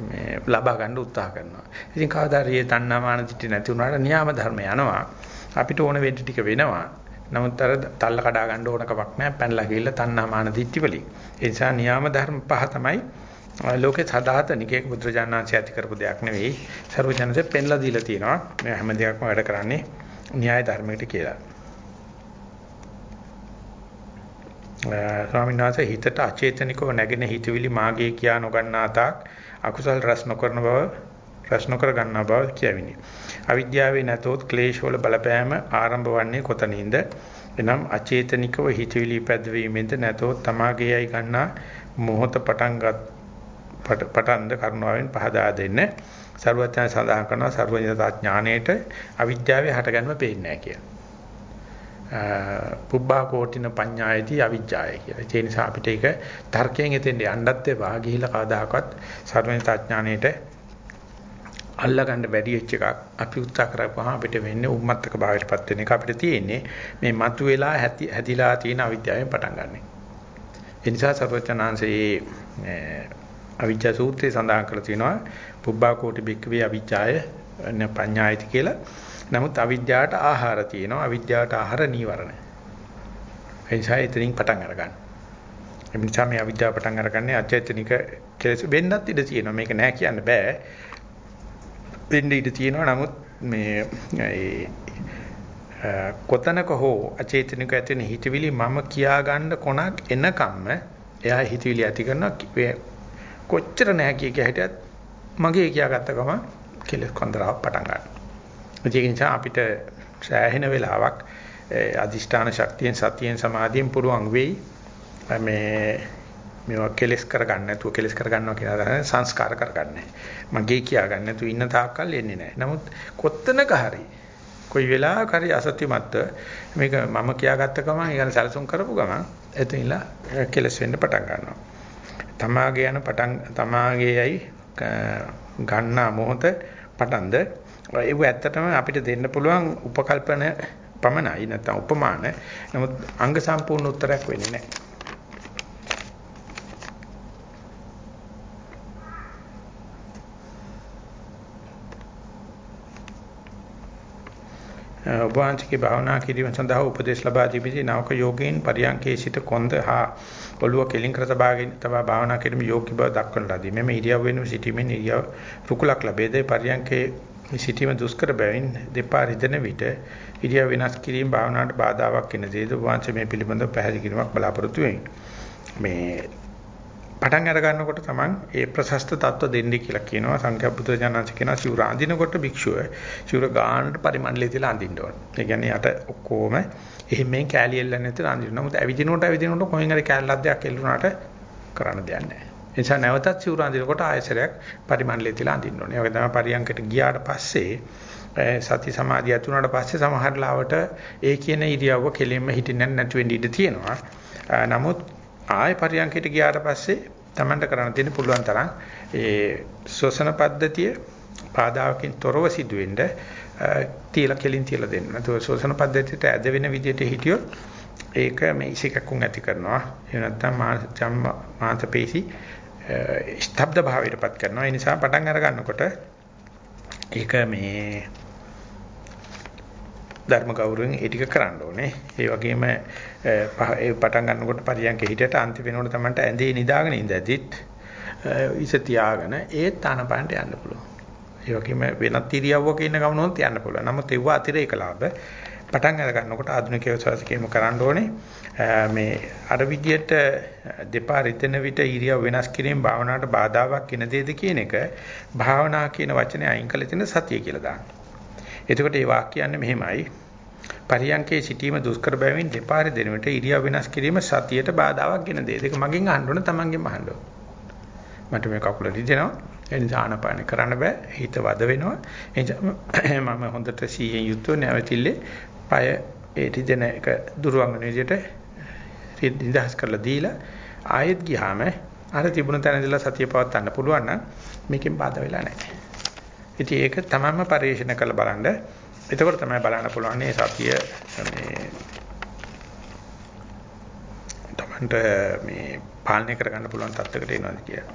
මේ ලබා ගන්න උත්සාහ කරනවා. ඉතින් කවදා හරි මේ තණ්හා මාන දිටි නැති වුණාට න්‍යාම ධර්ම යනවා. අපිට ඕන වෙන්න ටික වෙනවා. නමුත් අර තල්ල කඩා ගන්න ඕන කමක් නැහැ. පැනලා ගිහිල්ලා තණ්හා මාන දිටි වලින්. ඒ නිසා න්‍යාම ධර්ම පහ තමයි ලෝකේ සදාතනිකේ බුද්ධජානනාංශය ඇති කරපු දෙයක් නෙවෙයි. සර්වජනසේ පෙන්ලා දීලා තියෙනවා. මේ හැම දෙයක්ම වැඩ කරන්නේ න්‍යාය ධර්මයකට කියලා. ස්වාමීන් වහන්සේ හිතට අචේතනිකව නැගෙන හිතවිලි මාගේ කියා නොගන්නා තාක් අකුසල් රැස් නොකරන බව රැස් නොකර ගන්නා බව කියවිනි. අවිද්‍යාවේ නැතොත් ක්ලේශවල බලපෑම ආරම්භ වන්නේ කොතනින්ද? එනම් අචේතනිකව හිතවිලි පැද්වීමෙන්ද නැතොත් තමාගේයි ගන්නා මොහොත පටන්ගත් පටන්ද කරුණාවෙන් පහදා දෙන්න. සර්වඥයන් සඳහන් කරනවා සර්වඥතා ඥාණයට අවිද්‍යාවේ හටගන්ම පේන්නේ නැහැ කියලා. පුබ්බා කෝටින පඤ්ඤායති අවිජ්ජාය කියලා. ඒ නිසා අපිට ඒක තර්කයෙන් එතෙන්ට යන්නත් එපා. ගිහිලා කවදාකවත් සර්වඥතා ඥාණයට අල්ලගන්න බැරි වෙච්ච එකක් අපි උත්සාහ කරපුවාම අපිට වෙන්නේ උම්මත්තක භාවයටපත් වෙන එක අපිට තියෙන්නේ මේ මතුවලා හැදිලා තියෙන අවිද්‍යාවෙන් පටන් ගන්න. ඒ නිසා සර්වඥාන්සේ අවිජ්ජා සූත්‍රයේ සඳහන් කරලා තියෙනවා පුබ්බා කෝටි බික්කවේ අවිජ්ජාය පඤ්ඤායති කියලා. නමුත් අවිද්‍යාවට ආහාර තියෙනවා. අවිද්‍යාවට ආහාර නීවරණ. ඒ නිසා එතනින් පටන් අරගන්න. ඒ නිසා මේ අවිද්‍යාව පටන් අරගන්නේ අචේතනික කෙලෙස් වෙන්නත් ඉඩ තියෙනවා. මේක නෑ කියන්න බෑ. වෙන්න ඉඩ තියෙනවා. නමුත් මේ කොතනක හෝ අචේතනික ඇතින හිතවිලි මම කියා ගන්න කොනක් එනකම්ම එයා හිතවිලි ඇති කරනවා කොච්චර නැහැ කිය කිය හිටියත් මගේ කියාගත්ත ගම කෙලස් කොන්දරාව පටන් ගන්නවා. ඒක නිසා අපිට සෑහෙන වෙලාවක් අදිෂ්ඨාන ශක්තියෙන් සතියෙන් සමාධියෙන් පුරුවන් වෙයි මේ මේවා කෙලස් කරගන්න නැතුව කෙලස් කරගන්නවා කියලා අදහන සංස්කාර කරගන්නේ. මගේ කියා ගන්න නැතුව ඉන්න තාක්කල් එන්නේ නැහැ. නමුත් කොත්තනක හරි කොයි වෙලාවක හරි අසත්‍යමත්ව මේක මම කියාගත්ත ගමන් ඊගන සැලසුම් කරපු ගමන් එතනilla කෙලස් වෙන්න පටන් ගන්නවා. තමාගේ යන පටන් තමාගේයි ගන්නා මොහොත පටන්ද ඒක ඇත්තටම අපිට දෙන්න පුළුවන් උපකල්පන පමණයි නැත්නම් උපමාන. නමුත් අංග සම්පූර්ණ උත්තරයක් වෙන්නේ නැහැ. ඔබ වහන්සේගේ භාවනා කිරීම සඳහා උපදෙස් ලබා තිබෙති නවක යෝගයෙන් පරියන්කේ සිට කොන්ද හා ඔළුව කෙලින් කර තබාගෙන තබා භාවනා කිරීම යෝග්‍ය බව දක්වන ලදී. මෙම ඉරියව් වෙනුම සිටීමෙන් ඉරියව් රුකුලක් ලැබේද පරියන්කේ සිටීම දුෂ්කර බැවින් දෙපා රිදෙන විට ඉරියව් වෙනස් කිරීම භාවනාවට බාධාවක් වෙන දේද වහන්සේ මේ පිළිබඳව පැහැදිලි කිරීමක් බලාපොරොත්තු වෙමි. මේ පටන් අර ගන්නකොට තමන් ඒ ප්‍රශස්ත தত্ত্ব දෙන්නේ කියලා කියනවා සංඛ්‍යාපුත්‍ර ජානංශ කියනවා සිවුර අඳිනකොට භික්ෂුව සිවුර ගානට පරිමණලය තියලා අඳින්න ඕන. ඒ කියන්නේ යට ඔක්කොම එහෙමෙන් කැලියෙල්ල නැතිලා අඳිනවා. මොකද ඇවිදිනකොට ඇවිදිනකොට කොහෙන් හරි කැලලද්දයක් එල්ලුණාට කරන්න දෙයක් නැහැ. ඒ නිසා නැවතත් සිවුර අඳිනකොට ආයසරයක් පරිමණලය තියලා අඳින්න ඕනේ. ඒක තමයි පරියන්කට ගියාට පස්සේ සති සමාධිය ඇති වුණාට පස්සේ සමහර ලාවට ඒ කියන ඉරියව්ව කෙලින්ම හිටින්න නැති වෙන්න ඉඩ තියෙනවා. නමුත් ආය පරියන්කයට ගියාට පස්සේ Tamanට කරන්න තියෙන පුළුවන් තරම් ඒ ශ්වසන පද්ධතිය බාධාකින් තොරව සිදුවෙන්න තියලා කෙලින් තියලා දෙන්න. නැත්නම් ශ්වසන පද්ධතියට ඇද වෙන විදිහට හිටියොත් ඒක මේ ඉසිකක්කුන් ඇති කරනවා. එහෙම නැත්නම් මාංශ පේශි ස්තබ්ද භාවයටපත් කරනවා. ඒ නිසා පටන් අර ගන්නකොට ඒක මේ ධර්ම ගෞරවයෙන් ඒ ටික කරන්න ඕනේ. ඒ වගේම ඒ පටන් ගන්නකොට පරියන්ක හිටියට අන්තිම වෙනකොට තමයි ඇඳේ නිදාගෙන ඉඳද්දිත් ඉස තියාගෙන ඒත් ආනපනට යන්න පුළුවන්. ඒ වගේම වෙනත් ඉරියව්වක ඉන්න ගමනොත් යන්න පුළුවන්. නමුත් ඒව අතිරේක ලාභ පටන් අර ගන්නකොට ආධුනිකයෝ සාසිකේම කරන්න ඕනේ. මේ අර විදියට දෙපා රිතෙන විට ඉරියව් වෙනස් කිරීම භාවනාවට බාධාවක් වෙන දෙයද කියන එක භාවනා කියන වචනේ අයින් කළ තියෙන සතිය කියලා දාන්න. එතකොට මේ වාක්‍යයන්නේ මෙහෙමයි. පරියංකේ සිටීම දුෂ්කර බැවින් දෙපාරේ දෙනවිට ඉරියව් වෙනස් කිරීම සතියට බාධාවක් ගෙන දෙය. ඒක මගෙන් අහන්න ඕන තමන්ගෙන් අහන්න ඕන. මට මේ කකුල රිදෙනවා. ඒ නිසා ආනපාන කරන්න බෑ. හිත වද වෙනවා. ඒ මම හොඳට සීයෙන් යුතුව නැවතිල්ලේ পায় ඒ රිදෙන එක දුරවංගන විදිහට නිදහස් කරලා දීලා ආයෙත් ගියාම අර තිබුණ තැන ඉඳලා සතිය පවත්වන්න පුළුවන් නම් මේකෙන් බාධා වෙලා නැහැ. ඉතින් ඒක තමන්ම පරිශන කරලා බලන්න. එතකොට තමයි බලන්න පුළුවන් මේ සතිය මේ තමන්ට මේ පාලනය කරගන්න පුළුවන් තත්යකට එනවාද කියලා.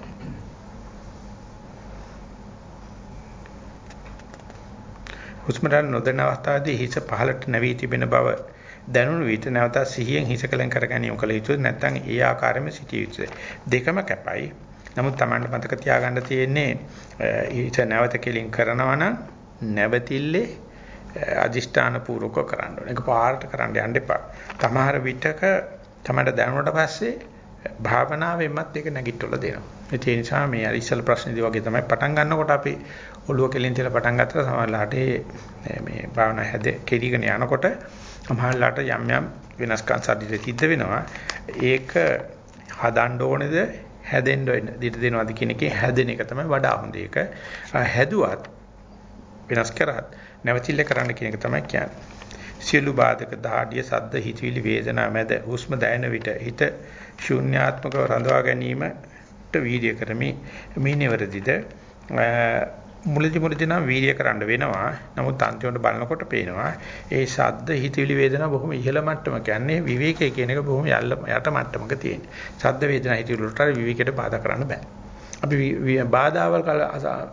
හුස්ම ගන්න නොදැන අවස්ථාවේදී හිස පහළට නැවී තිබෙන බව දැනුණු විට නැවත සිහියෙන් හිස කලෙන් කර ගැනීම කළ යුතුයි නැත්නම් ඒ ආකාරයෙන්ම සිටිය යුතුයි. දෙකම කැපයි. නමුත් Tamanට මතක තියාගන්න තියෙන්නේ ඊට නැවත කෙලින් කරනවා නම් නැවතිල්ලේ අදිෂ්ඨාන පූර්වක කරන්න ඕනේ. ඒක පාරට කරන්න යන්න එපා. තමහර විටක තමන්ට දැනුණට පස්සේ භාවනාවෙන්මත් ඒක නැගිටවල දෙනවා. ඒ නිසා මේ අර ඉස්සල් ප්‍රශ්නේදී වගේ තමයි පටන් ගන්නකොට අපි ඔළුව කෙලින් තියලා පටන් ගත්තා සමහරලාට මේ භාවනා හැද කෙරීගෙන යනකොට සමහරලාට යම් යම් වෙනස්කම් සාධිත සිද්ධ වෙනවා. ඒක හදන්න ඕනේද හැදෙන්න දිට දෙනවාද කියන එකේ හැදෙන එක තමයි වඩා හොඳ එක. හැදුවත් වෙනස් කරත් නැවතිල්ල කරන්න කියන එක තමයි කියන්නේ. සියලු බාධක දහඩිය සද්ද හිතවිලි වේදනා මැද හුස්ම දැනෙන විට හිත ශූන්‍යාත්මකව රඳවා ගැනීමට වීර්ය කරමි. මේ නිවැරදිද මුලදි මුලදි නම් වීර්ය කරන්න වෙනවා. නමුත් අන්තිමට බලනකොට පේනවා ඒ ශබ්ද හිතවිලි වේදනා බොහොම ඉහළ මට්ටම කියන්නේ විවේකයේ කියන එක බොහොම යට මට්ටමක තියෙන. ශබ්ද වේදනා හිතවිලි වලට විවේකයට බාධා කරන්න බෑ. අපි බාධාවල්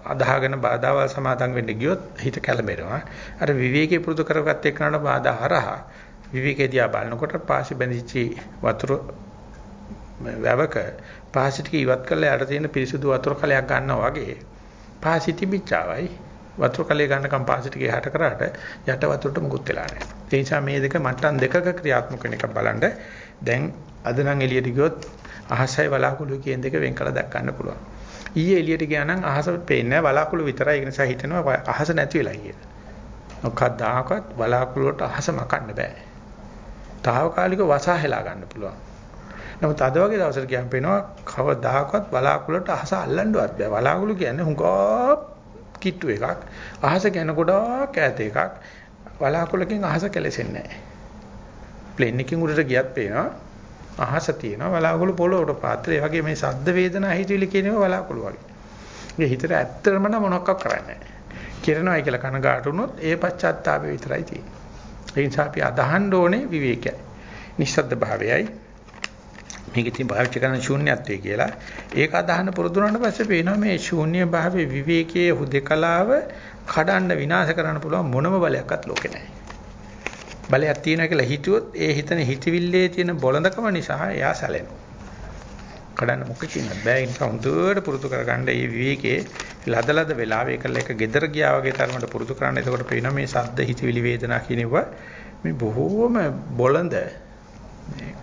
අදාහගෙන බාධාවල් සමාදන් වෙන්න ගියොත් හිත කැළඹෙනවා. අර විවේකී පුරුදු කරගත්ත එක්කනට බාධා හරහා විවේකේදී බලනකොට පාසි බැඳිච්චි වතුර වැවක පාසි ටික ඉවත් කරලා යට තියෙන පිරිසුදු වතුර කලයක් ගන්නවා වගේ පාසි තිබිච්චාවයි වතුර කලයේ ගන්නකම් පාසි ටික එහාට කරාට යට වතුරට මුකුත් වෙලා නැහැ. ඒ නිසා මේ දෙක මට්ටම් දෙකක ක්‍රියාත්මක වෙන එක බලන්න දැන් අද නම් එළියට ගියොත් අහසයි වලාකුළු කියන දෙක වෙන් කළ දැක් ගන්න පුළුවන්. ඊයේ එළියට ගියා නම් අහස පේන්නේ වලාකුළු විතරයි. ඒ නිසා හිතෙනවා අහස නැති වෙලා කියලා. මොකක්දාකවත් වලාකුළු වලට අහස මකන්න බෑ. తాවකාලික වසා හෙලා ගන්න පුළුවන්. නමුත් අද වගේ දවසට කියන් පේනවා කවදාකවත් වලාකුළු වලට අහස අල්ලන්නවත් බෑ. වලාකුළු කියන්නේ හුඟා කිට්ටු එකක්. අහස කියන ගොඩාක් ඈත එකක්. වලාකුළකින් අහස කෙලෙසෙන්නේ නැහැ. ප්ලේන් එකකින් උඩට ගියත් පේනවා අහස තියෙනවා වලාකුළු පොළොවට පාත්‍රය. ඒ වගේ මේ සද්ද වේදනා හිතවිලි කියනවා වලාකුළු වගේ. මේ හිතට ඇත්තටම මොනවක් කරන්නේ නැහැ. කිරණයි කියලා කනගාටු වුණොත් ඒ පශ්චාත්තාපය විතරයි තියෙන්නේ. ඒ නිසා අපි අදහන්න ඕනේ විවේකයයි. නිස්සද්ද භාවයයි. මේකේ තියෙන භාවිත කරන ශූන්‍යත්වය කියලා. ඒක අදහන්න පුරුදු වුණාට පස්සේ පේනවා මේ ශූන්‍ය භාවයේ විවේකයේ හුදකලාව කඩන්න විනාශ කරන්න පුළුවන් මොනම බලයක්වත් ලෝකේ නැහැ. බලයක් තියෙනවා කියලා හිතුවොත් ඒ හිතන හිතවිල්ලේ තියෙන බොළඳකම නිසා එයා සැලෙනවා. කඩන්න මොකකින්වත් බෑ ඒ නිසා හොඳට පුරුදු කරගන්න මේ විවේකයේ ලදලද වෙලාව ඒකල එක gedara ගියා වගේ තරමට පුරුදු කරන්න. එතකොට පේනවා මේ සද්ද හිතවිලි වේදනා කියනවා මේ බොහෝම බොළඳ මේ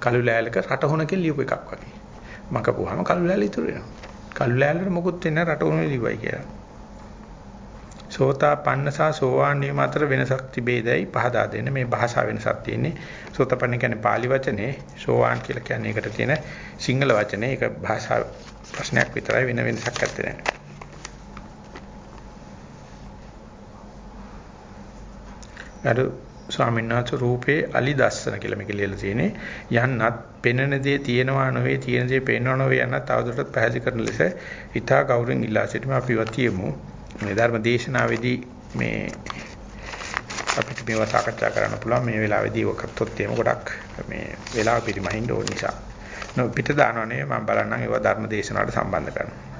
කළු ලෑල්ලක රටහුණකින් ලියපු එකක් වගේ. මකපුවාම කළු ලෑල්ල ඉතුරු වෙනවා. කළු ලෑල්ලට මොකුත් වෙන්නේ රටහුණේ ලිව්වයි කියලා. සෝතාපන්න සහ සෝවාන් වීම අතර වෙනසක් තිබේදයි පහදා දෙන්න මේ භාෂා වෙනසක් තියෙන්නේ. සෝතාපන්න කියන්නේ pāli වචනේ, සෝවාන් කියලා කියන්නේ ඒකට තියෙන සිංහල වචනේ. ඒක භාෂා ප්‍රශ්නයක් විතරයි වෙන වෙනසක් නැත්තේ නෑ. අර ස්වාමීන් වහන්සේ රූපේ අලි දස්සන කියලා මේක ලියලා තියෙන්නේ යන්නත් පෙනෙන දේ තියෙනවා නොවේ තියෙන දේ පේනවා නොවේ යන්නත් තවදුරටත් පැහැදිලි කරන ලෙස ඊටා ගෞරවයෙන් ඉල්ලා සිටිනවා අපි වතියෙමු මේ ධර්ම දේශනාවේදී මේ අපිට මේවා සාකච්ඡා කරන්න පුළුවන් මේ වෙලාවේදී ඔකත්ොත් එහෙම ගොඩක් මේ වෙලාව පිරිමහින්න ඕන නිසා. නෝ පිට දානවා නෙවෙයි මම බලන්නම් ඒවා ධර්ම දේශනාවට සම්බන්ධ කරනවා.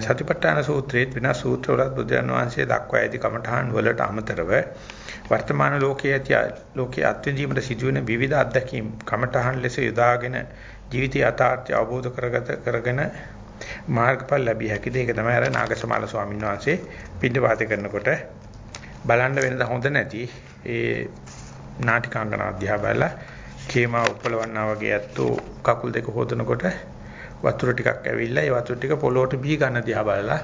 සතිපට්ඨාන සූත්‍රයේ වෙනස් සූත්‍රවලත් බුදුන් වහන්සේ දක්වා ඇති කමඨහන් වලට අමතරව වර්තමාන ලෝකයේ ඇති ලෝකයේ අත්විඳීමට සිදුවෙන විවිධ අත්දැකීම් කමඨහන් ලෙස යොදාගෙන ජීවිතය යථාර්ථය අවබෝධ කරගත කරගෙන මාර්ගඵල ලැබිය හැකිද? ඒක තමයි අර නාගසමාල ස්වාමීන් වහන්සේ පිටවාත කරනකොට බලන්න වෙනද හොඳ නැති ඒ නාටිකාංගන අධ්‍යා බලලා කේමා උපලවන්නා වගේ ඇත්තෝ කකුල් දෙක හොදනකොට වතුර ටිකක් ඇවිල්ලා ඒ වතුර ටික පොළොවට බී ගන්න දිහා බලලා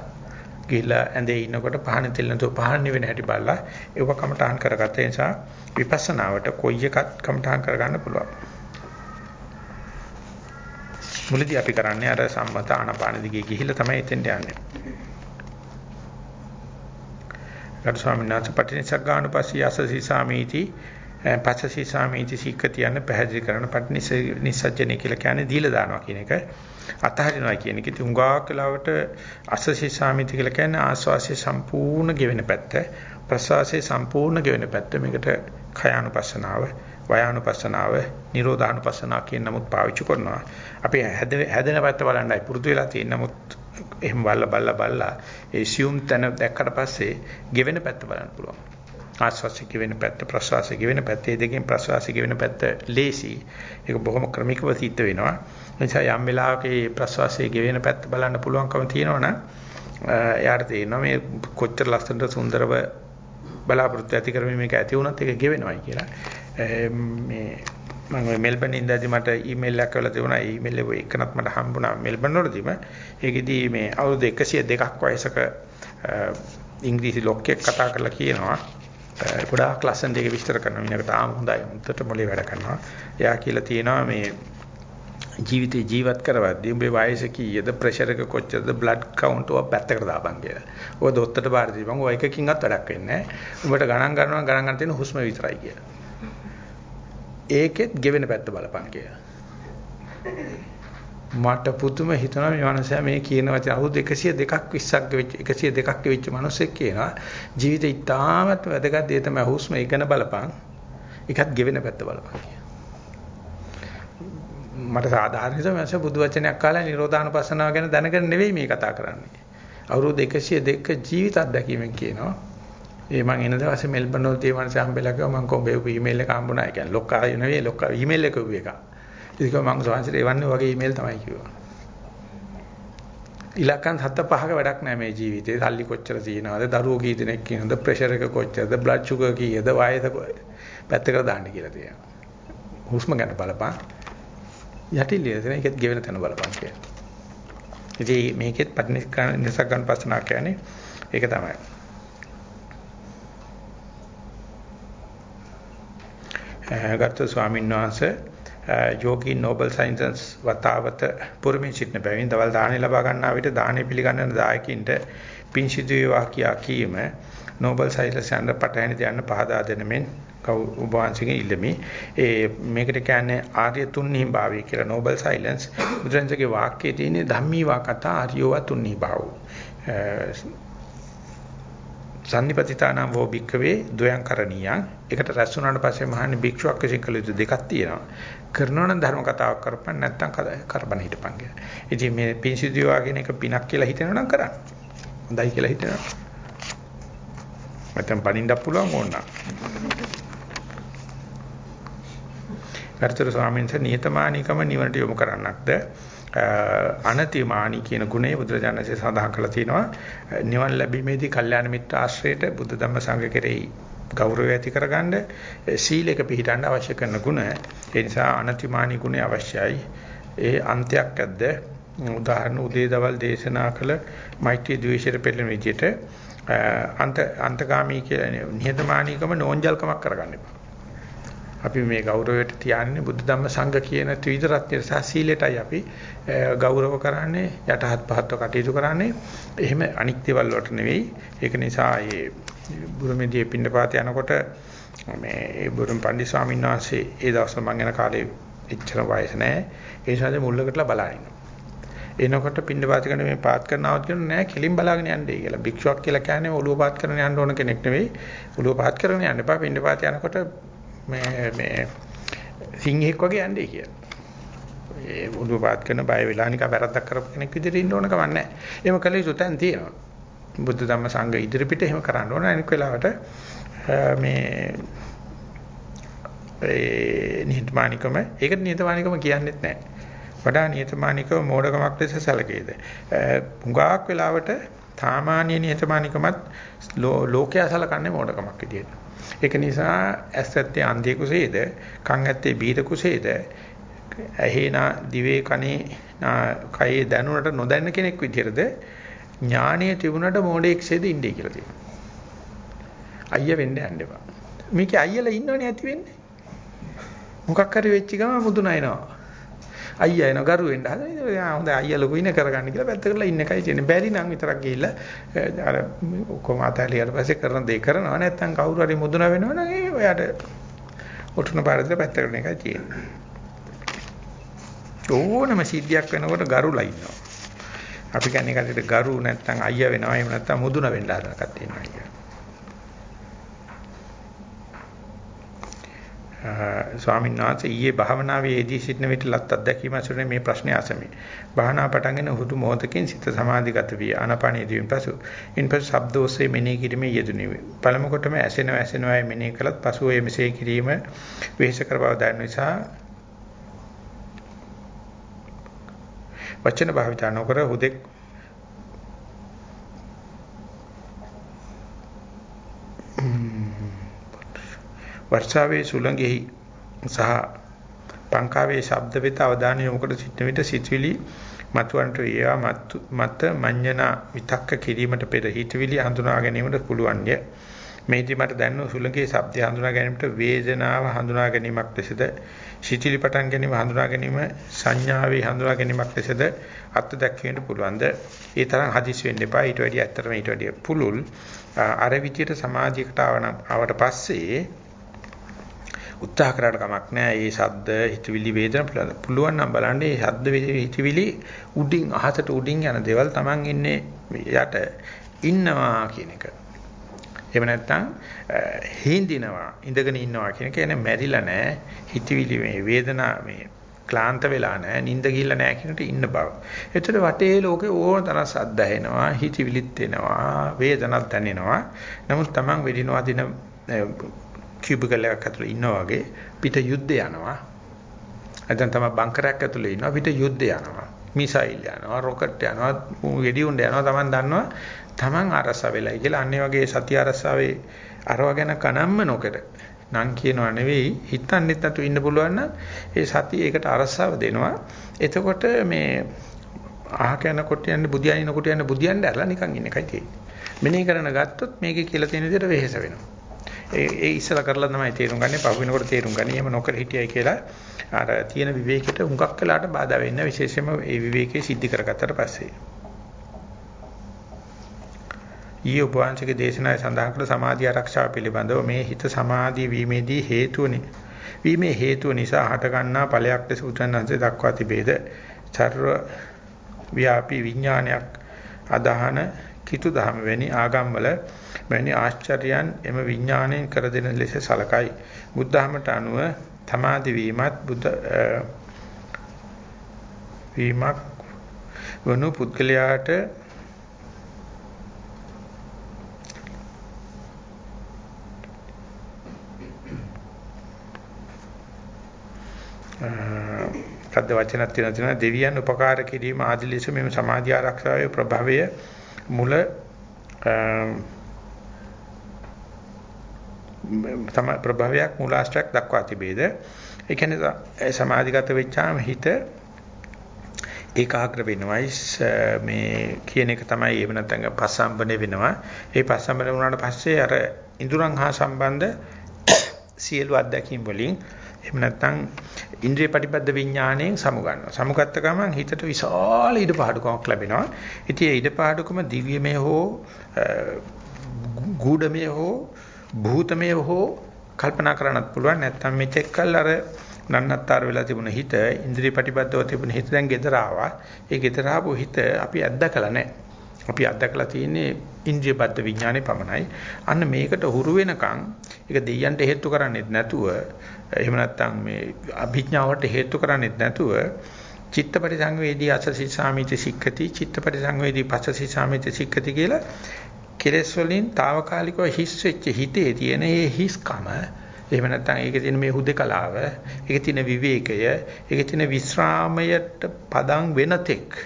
ගිහිල්ලා ඇඳේ ඉන්නකොට පහන තෙල්ලනතෝ පහන් නිවෙන හැටි බලලා ඒව කමටහන් කරගත්ත නිසා විපස්සනාවට කොයි එකත් කමටහන් කරගන්න පුළුවන්. මුලදී අපි කරන්නේ අර සම්මත ආනපාන දිගේ ගිහිල්ලා තමයි එතෙන්ට යන්නේ. ගරු ස්වාමීන් වහන්සේ පටිනිසග්ගානුපස්සී අසසී සාමීති පස්සසී සාමීති සීක්කති යන පැහැදිලි කරන පටිනිසජ්ජනේ කියලා කියන්නේ දීලා දානවා කියන එක. අතහරිනවා කියන එක. ඉතින් උඟාක් කාලවට අසසී සාමිති කියලා කියන්නේ ආස්වාසිය සම්පූර්ණ ගෙවෙන පැත්ත ප්‍රසවාසයේ සම්පූර්ණ ගෙවෙන පැත්ත. මේකට khයානුපස්සනාව වයානුපස්සනාව නිරෝධානුපස්සනාව කියන නමුත් පාවිච්චි කරනවා. අපි හැදෙන පැත්ත බලන්නයි. පුරුදු වෙලා තියෙන නමුත් එහෙම බලලා බලලා බලලා ඒ සියුම් තැන දැක්කට පස්සේ ගෙවෙන පැත්ත බලන්න පුළුවන්. ආස්වාසිය ගෙවෙන පැත්ත ප්‍රසවාසය ගෙවෙන පැත්ත මේ දෙකෙන් ප්‍රසවාසය ගෙවෙන පැත්ත ලේසි ඒක බොහොම ක්‍රමිකව සිද්ධ වෙනවා නිසා යම් වෙලාවක මේ ප්‍රසවාසයේ ගෙවෙන පැත්ත බලන්න පුළුවන්කම තියෙනවනම් එයාට තේරෙනවා මේ කොච්චර ලස්සනට සුන්දරව බලාපොරොත්තු ඇති කරමින් මේක ඇති වුණත් ඒක ගෙවෙනවයි කියලා. මේ මම මෙල්බන් ඉඳදී මට ඊමේල් එකක් කරලා තිබුණා. ඊමේල් එක එකනත් මට හම්බුණා මෙල්බන් වලදීම. ඒකෙදී මේ අවුරුදු 102ක් වයසක ඉංග්‍රීසි ලොක්කෙක් කතා කරලා කියනවා. ගොඩාක් ලස්සන දෙයක විස්තර කරනවා. මිනිහකට ආම හොඳයි. මුත්තට මොලේ වැඩ කරනවා. එයා කියලා තියෙනවා මේ ජීවිතේ ජීවත් කරවද්දී උඹේ වයස කීයද ප්‍රෙෂර් එක කොච්චරද බ්ලඩ් කවුන්ට් එක පැත්තකට දාපන් කියලා. ඔය දොස්තරට බාර දීපන්. ඔය එකකින්වත් වැඩක් වෙන්නේ නැහැ. උඹට ගණන් ගන්නවා ගණන් ගන්න තියෙන හුස්ම විතරයි කියලා. ඒකෙත් ගෙවෙන පැත්ත බලපන් කියලා. මට පුදුම හිතුණා මේ මනුස්සයා මේ කියන වචන අවුරුදු 102ක් 20ක් වෙච්ච 102ක් වෙච්ච මිනිස්සෙක් කියනවා ජීවිතේ ඉතාමත් වැදගත් දේ තමයි හුස්ම ඉගෙන බලපන් ඒකත් ගෙවෙන පැත්ත බලපන් කියලා. මට සාධාරණ නිසා මම බුදු වචනයක් කාලා නිරෝධානුපස්සනාව ගැන දැනගෙන නෙවෙයි මේ කතා කරන්නේ. අවුරුදු 102ක ජීවිත අත්දැකීමෙන් කියනවා. ඒ මං එන දවසේ මෙල්බන් වල තියෙන මනස හම්බෙලා කිව්වා මං කොම්බේ ඊමේල් එක හම්බුණා. ඒ කියන්නේ ලොක්කා නෙවෙයි ලොක්කා ඊමේල් එක උව එක. ඒක මං සෝන්සර් එවන්නේ වගේ ඊමේල් තමයි කිව්වා. ඉලක්කම් හත පහක වැඩක් නැහැ මේ ජීවිතේ. සල්ලි කොච්චර තියෙනවද? දරුවෝ කී දෙනෙක් ඉන්නවද? ප්‍රෙෂර් එක කොච්චරද? බ්ලඩ් ෂුගර් කීයද? වයස පැත්තකට දාන්න කියලා තියෙනවා. හුස්ම ගන්න බලපන්. යටිලිය දෙන එකත් ගෙවෙන තැන බලපන් කියලා. ඉතින් මේකෙත් පටිනිස්කරණ නිසග්ගන් පස්සනා කියන්නේ ඒක තමයි. ගත්ත ස්වාමීන් වහන්සේ යෝගී නෝබල් සයන්සස් වතාවත පුරමින් සිටින බැවින් දවල් දාහනේ ලබා ගන්නා විට දාහනේ පිළිගන්නන දායකින්ට පින් සිදු වේවා කියා කීම නෝබල් සයන්සස් යන පටහැනි දයන්න පහදා දෙන මෙන් ඔබ වහන්සේගෙන් ඉල්ලමි. ඒ මේකට කියන්නේ ආර්ය තුන්හි භාවය කියලා නෝබල් සයිලන්ස් බුදුරජාණන්ගේ වාක්‍යයේ තියෙන ධම්මී වාකතා ආර්යව තුන්හි භාවෝ. සම්නිපතිතානම් වෝ භික්කවේ ද්වයං කරණීයං. ඒකට රැස් වුණාට පස්සේ මහන්නේ භික්ෂුවක් විසින් කළ යුතු දෙකක් තියෙනවා. කරනවා නම් ධර්ම කතාවක් කරපන් නැත්නම් කරබන හිටපන් කියලා. ඉතින් මේ පින්සිදියා කියන එක පිනක් කියලා හිතෙනවා නම් කරන්න. හොඳයි කියලා හිතෙනවා. නැත්නම් පණින්නත් පුළුවන් ඕන. ගරුතර ස්වාමීන් වහන්සේ නිහතමානීකම නිවනට යොමු කරන්නක්ද අනතිමානී කියන ගුණය බුදුරජාණන්සේ සඳහන් කරලා තිනවා නිවන් ලැබීමේදී කල්යාණ මිත්‍ර ආශ්‍රයයට බුද්ධ ධම්ම සංඝ කෙරෙහි ගෞරවය ඇති කරගන්න සීලයක පිළිටන්න අවශ්‍ය කරන ගුණ. ඒ නිසා අනතිමානී ගුණය අවශ්‍යයි. ඒ අන්තයක් ඇද්ද? උදාහරණ උදේ දවල් දේශනා කළ මෛත්‍රී ද්වේෂයට පෙළෙන විදිහට අන්ත අන්තගාමී කියලා නිහතමානීකම නෝන්ජල්කමක් කරගන්න එපා. අපි මේ ගෞරවයට තියන්නේ බුද්ධ ධම්ම සංඝ කියන ත්‍රිවිධ රත්නය සහ සීලයටයි අපි ගෞරව කරන්නේ යටහත් පහත්ව කටයුතු කරන්නේ. එහෙම අනික් දේවල් වලට නෙවෙයි. ඒක නිසා මේ බුරුමේදී පින්නපාත යනකොට මේ ඒ බුරුම් පන්දි ස්වාමීන් වහන්සේ ඒ දවස්වල මම යන කාලේ එච්චර වයස නැහැ ඒ නිසා මුල්ලකටලා බලන එනකොට පින්නපාත කරන මේ පාත් කරනවත් කියන නෑ කෙලින් බලාගෙන යන්නේ කියලා. භික්ෂුවක් කියලා කියන්නේ ඔළුව පාත් කරන යන්න ඕන කෙනෙක් නෙවෙයි. ඔළුව පාත් කරන යන්න එපා. පින්නපාත යනකොට මේ මේ සිංහෙක් වගේ යන්නේ කියලා. ඒ උඩු පාත් කරන බය වෙලා නිකන් වැරද්දක් කරපු කෙනෙක් විදිහට ඉන්න ඕන කමක් නැහැ. එහෙම කළ යුතු තැන් තියෙනවා. බුද්ධ ධම්ම සංඝ ඉදිරි පිට එහෙම කරන්න ඕන. අනික වෙලාවට මේ ඒ නිහතමානිකම ඒකට නිහතමානිකම කියන්නෙත් නැහැ. වඩා නිහතමානිකව මෝඩකමක් ලෙස සැලකේද. හුඟක් වෙලාවට සාමාන්‍ය නිහතමානිකමත් ලෝකයා සලකන්නේ මෝඩකමක් විදියට. ඒක නිසා ඇස් ඇත්තේ අන්ධේ කුසේද, කන් ඇත්තේ බීර කුසේද, ඇහේනා දිවේ කනේ කයේ දැනුණට නොදැන්න කෙනෙක් විදිහටද ඥානීය තිබුණට මෝඩෙක්සේද ඉන්නේ කියලා තියෙනවා. අයියා වෙන්න යන්න එපා. මේකේ අයියලා ඉන්නවනේ ඇති වෙන්නේ. මොකක් හරි වෙච්ච ගම මුදුනයිනවා. අයියා එන ගරු වෙන්න හදන හොඳ අයියා ලොකු ඉන්නේ කරගන්න කියලා පැත්ත කරලා ඉන්න එකයි තියෙන්නේ. බැරි නම් විතරක් ගිහිල්ලා අර ඔක්කොම අතහැරියට පස්සේ කරන දේ කරනවා. නැත්තම් කවුරු හරි මුදුන වෙනවනම් ඒ ඔයාට ඔටුන පාරද පැත්ත කරන එකයි තියෙන්නේ. ඕනම සිද්ධියක් වෙනකොට ගරුලා ඉන්නවා. අපි කියන්නේ කටට ගරු නැත්තම් අයියා වෙනවා. එහෙම නැත්තම් මුදුන වෙන්න හදන කට්ටිය ඉන්නවා ස්වාමීන් වහන්සේ ඊයේ භාවනාවේ යෙදී සිටින විට ලත් අත්දැකීම ඇසුරේ මේ ප්‍රශ්නේ අසමි. භාවනා පටන්ගෙන හුදු මොහොතකින් සිත සමාධිගත විය. ආනාපානයේදීන් පසු ඉන්පසු ශබ්ද ඔස්සේ මෙනෙහි කිරීමේ යෙදුණි. පළමු කොටම ඇසෙනවා ඇසෙනවා මෙනෙහි කළත් පසු ඒ මෙසේ කිරීම වෙහෙස කර බව දැන නිසා වචන භාවිත නොකර හුදෙක් වර්ෂාවේ සුළඟෙහි සහ පංකාවේ ශබ්ද වෙත අවධානය යොමු කර සිටන විට සිතවිලි මතුවන්ට ඒවා මත මඤ්ඤණ විතක්ක කිරීමට පෙර හිතවිලි හඳුනා ගැනීමට පුළුවන්ය. මේදී මට දැනුණු සුළඟේ ශබ්දය හඳුනා ගැනීමට වේදනාව හඳුනා ගැනීමක් ලෙසද සිතිලි පටන් ගැනීම හඳුනා ගැනීම සංඥාවේ හඳුනා ගැනීමක් ලෙසද අත් දැක්වීමට පුළුවන්ද? ඒ තරම් හදිස් වෙන්න එපා. ඊට වැඩිය ඇත්තටම ඊට වැඩිය පුළුල් අර විදියට සමාධියකට ආවට පස්සේ උත්සාහ කරාට කමක් නැහැ. මේ ශබ්ද, හිතවිලි, වේදන පුළුවන් නම් බලන්න මේ ශබ්ද, හිතවිලි උඩින් අහසට උඩින් යන දේවල් Taman ඉන්නේ යට ඉන්නවා කියන එක. එහෙම නැත්නම් හින්දිනවා ඉඳගෙන ඉන්නවා කියන කියන්නේ මැරිලා නැහැ. හිතවිලි මේ වේදනා මේ ක්ලාන්ත වෙලා නැහැ, නිින්ද ගිහිල්ලා නැහැ කියනට ඉන්න බව. ඒතර වටේ ලෝකේ ඕන තරම් සද්ද ඇහෙනවා, හිතවිලිත් එනවා, වේදනක් දැනෙනවා. නමුත් Taman වෙදිනවා දින කියුබිකල් එකක් ඇතුළේ ඉන්නා වගේ පිට යුද්ධ යනවා. නැත්නම් තමයි බංකරයක් ඇතුළේ ඉන්නවා පිට යුද්ධ යනවා. මිසයිල් යනවා, රොකට් යනවා, ගෙඩි උණ්ඩ යනවා. Taman දන්නවා Taman අරස වෙලයි කියලා. අන්නේ වගේ සතිය අරසාවේ අරව ගැන කනම්ම නොකර නම් කියනවා නෙවෙයි හිතන්නෙත් නැතු ඉන්න පුළුවන් නම් ඒ සතිය ඒකට අරසාව දෙනවා. එතකොට මේ අහක යනකොට යන්නේ බුදියානිනකොට යන්නේ බුදියන්න ඇරලා නිකන් ඉන්න එකයි තියෙන්නේ. මෙනෙහි කරන ගත්තොත් මේකේ කියලා තියෙන විදිහට වෙහෙස වෙනවා. ඒ ඒ ඉස්සලා කරලා තමයි තේරුම් ගන්නේ. පහු වෙනකොට තේරුම් ගන්නේ. එහෙම නොකර හිටියයි කියලා අර තියෙන විවේකයට හුඟක් වෙලාට බාධා වෙන්නේ විශේෂයෙන්ම ඒ විවේකයේ සිද්ධ කරගත්තට පස්සේ. ඊ උපවාංශික දේශනාවේ සඳහන් කළ සමාධි ආරක්ෂාව පිළිබඳව මේ හිත සමාධි වීමේදී හේතුවනි. වීමේ හේතුව නිසා හට ගන්නා ඵලයක් ලෙස උත්තරන්සේ දක්වා තිබේද. චර්ව ව්‍යාපී විඥානයක් අදහන කිතු දහම වැනි ආගම්වල වැනි ආශ්චර්යයන් එම විඥාණයෙන් කර දෙන ලෙස සලකයි. බුද්ධහමට අනුව සමාධි වීමත් බුද්ධ වීමක් වනු පුද්ගලයාට සද්ද වචනක් තියෙනවා තියෙනවා දෙවියන් උපකාර කිරීම ආදි ලෙස මෙම සමාධි ආරක්ෂාවේ ප්‍රභවය මුල තම ප්‍රභවයක් මූලාශ්‍රයක් දක්වා තිබේද ඒ කියන්නේ සමාධිගත වෙච්චාම හිත ඒකාග්‍ර වෙනවයි මේ කියන එක තමයි එහෙම නැත්නම් පස්සම්බනේ වෙනවා ඒ පස්සම්බනේ වුණාට පස්සේ අර ඉඳුරන් හා සම්බන්ධ සියලු අත්දැකීම් වලින් එහෙම නැත්නම් ඉන්ද්‍රිය ප්‍රතිපද විඥාණයෙන් සමුගන්නවා. සමුගත්ත ගමන් හිතට විශාල ඉඩපාඩුකමක් ලැබෙනවා. ඉතින් ඒ ඉඩපාඩුකම දිව්‍යමය හෝ ගූඪමය හෝ භූතමය හෝ කල්පනා කරන්නත් පුළුවන්. නැත්නම් මෙතෙක් කල් අර නන්නත්තර වෙලා තිබුණ හිත ඉන්ද්‍රිය ප්‍රතිපදව තිබුණ හිත දැන් gedara ආවා. ඒ gedara ආපු හිත අපි අත්දකලා නැහැ. අපි අත්දකලා තියෙන්නේ ඉන්ද්‍රිය බද්ධ විඥානේ පමණයි. අන්න මේකට හුරු වෙනකන් ඒක දෙයයන්ට හේතු කරන්නේත් නැතුව එහෙම නැත්නම් මේ අභිඥාවට හේතු කරන්නේත් නැතුව චිත්තපටි සංවේදී අසසි සාමිති සික්ඛති චිත්තපටි සංවේදී පසසි සාමිති සික්ඛති කියලා කෙලෙස් වලින් తాවකාලිකව හිස් වෙච්ච හිතේ තියෙන මේ හිස්කම එහෙම නැත්නම් ඒකේ තියෙන මේ හුදකලාව, ඒකේ තියෙන විවේකය, ඒකේ තියෙන විස්රාමයට පදම් වෙනතෙක්,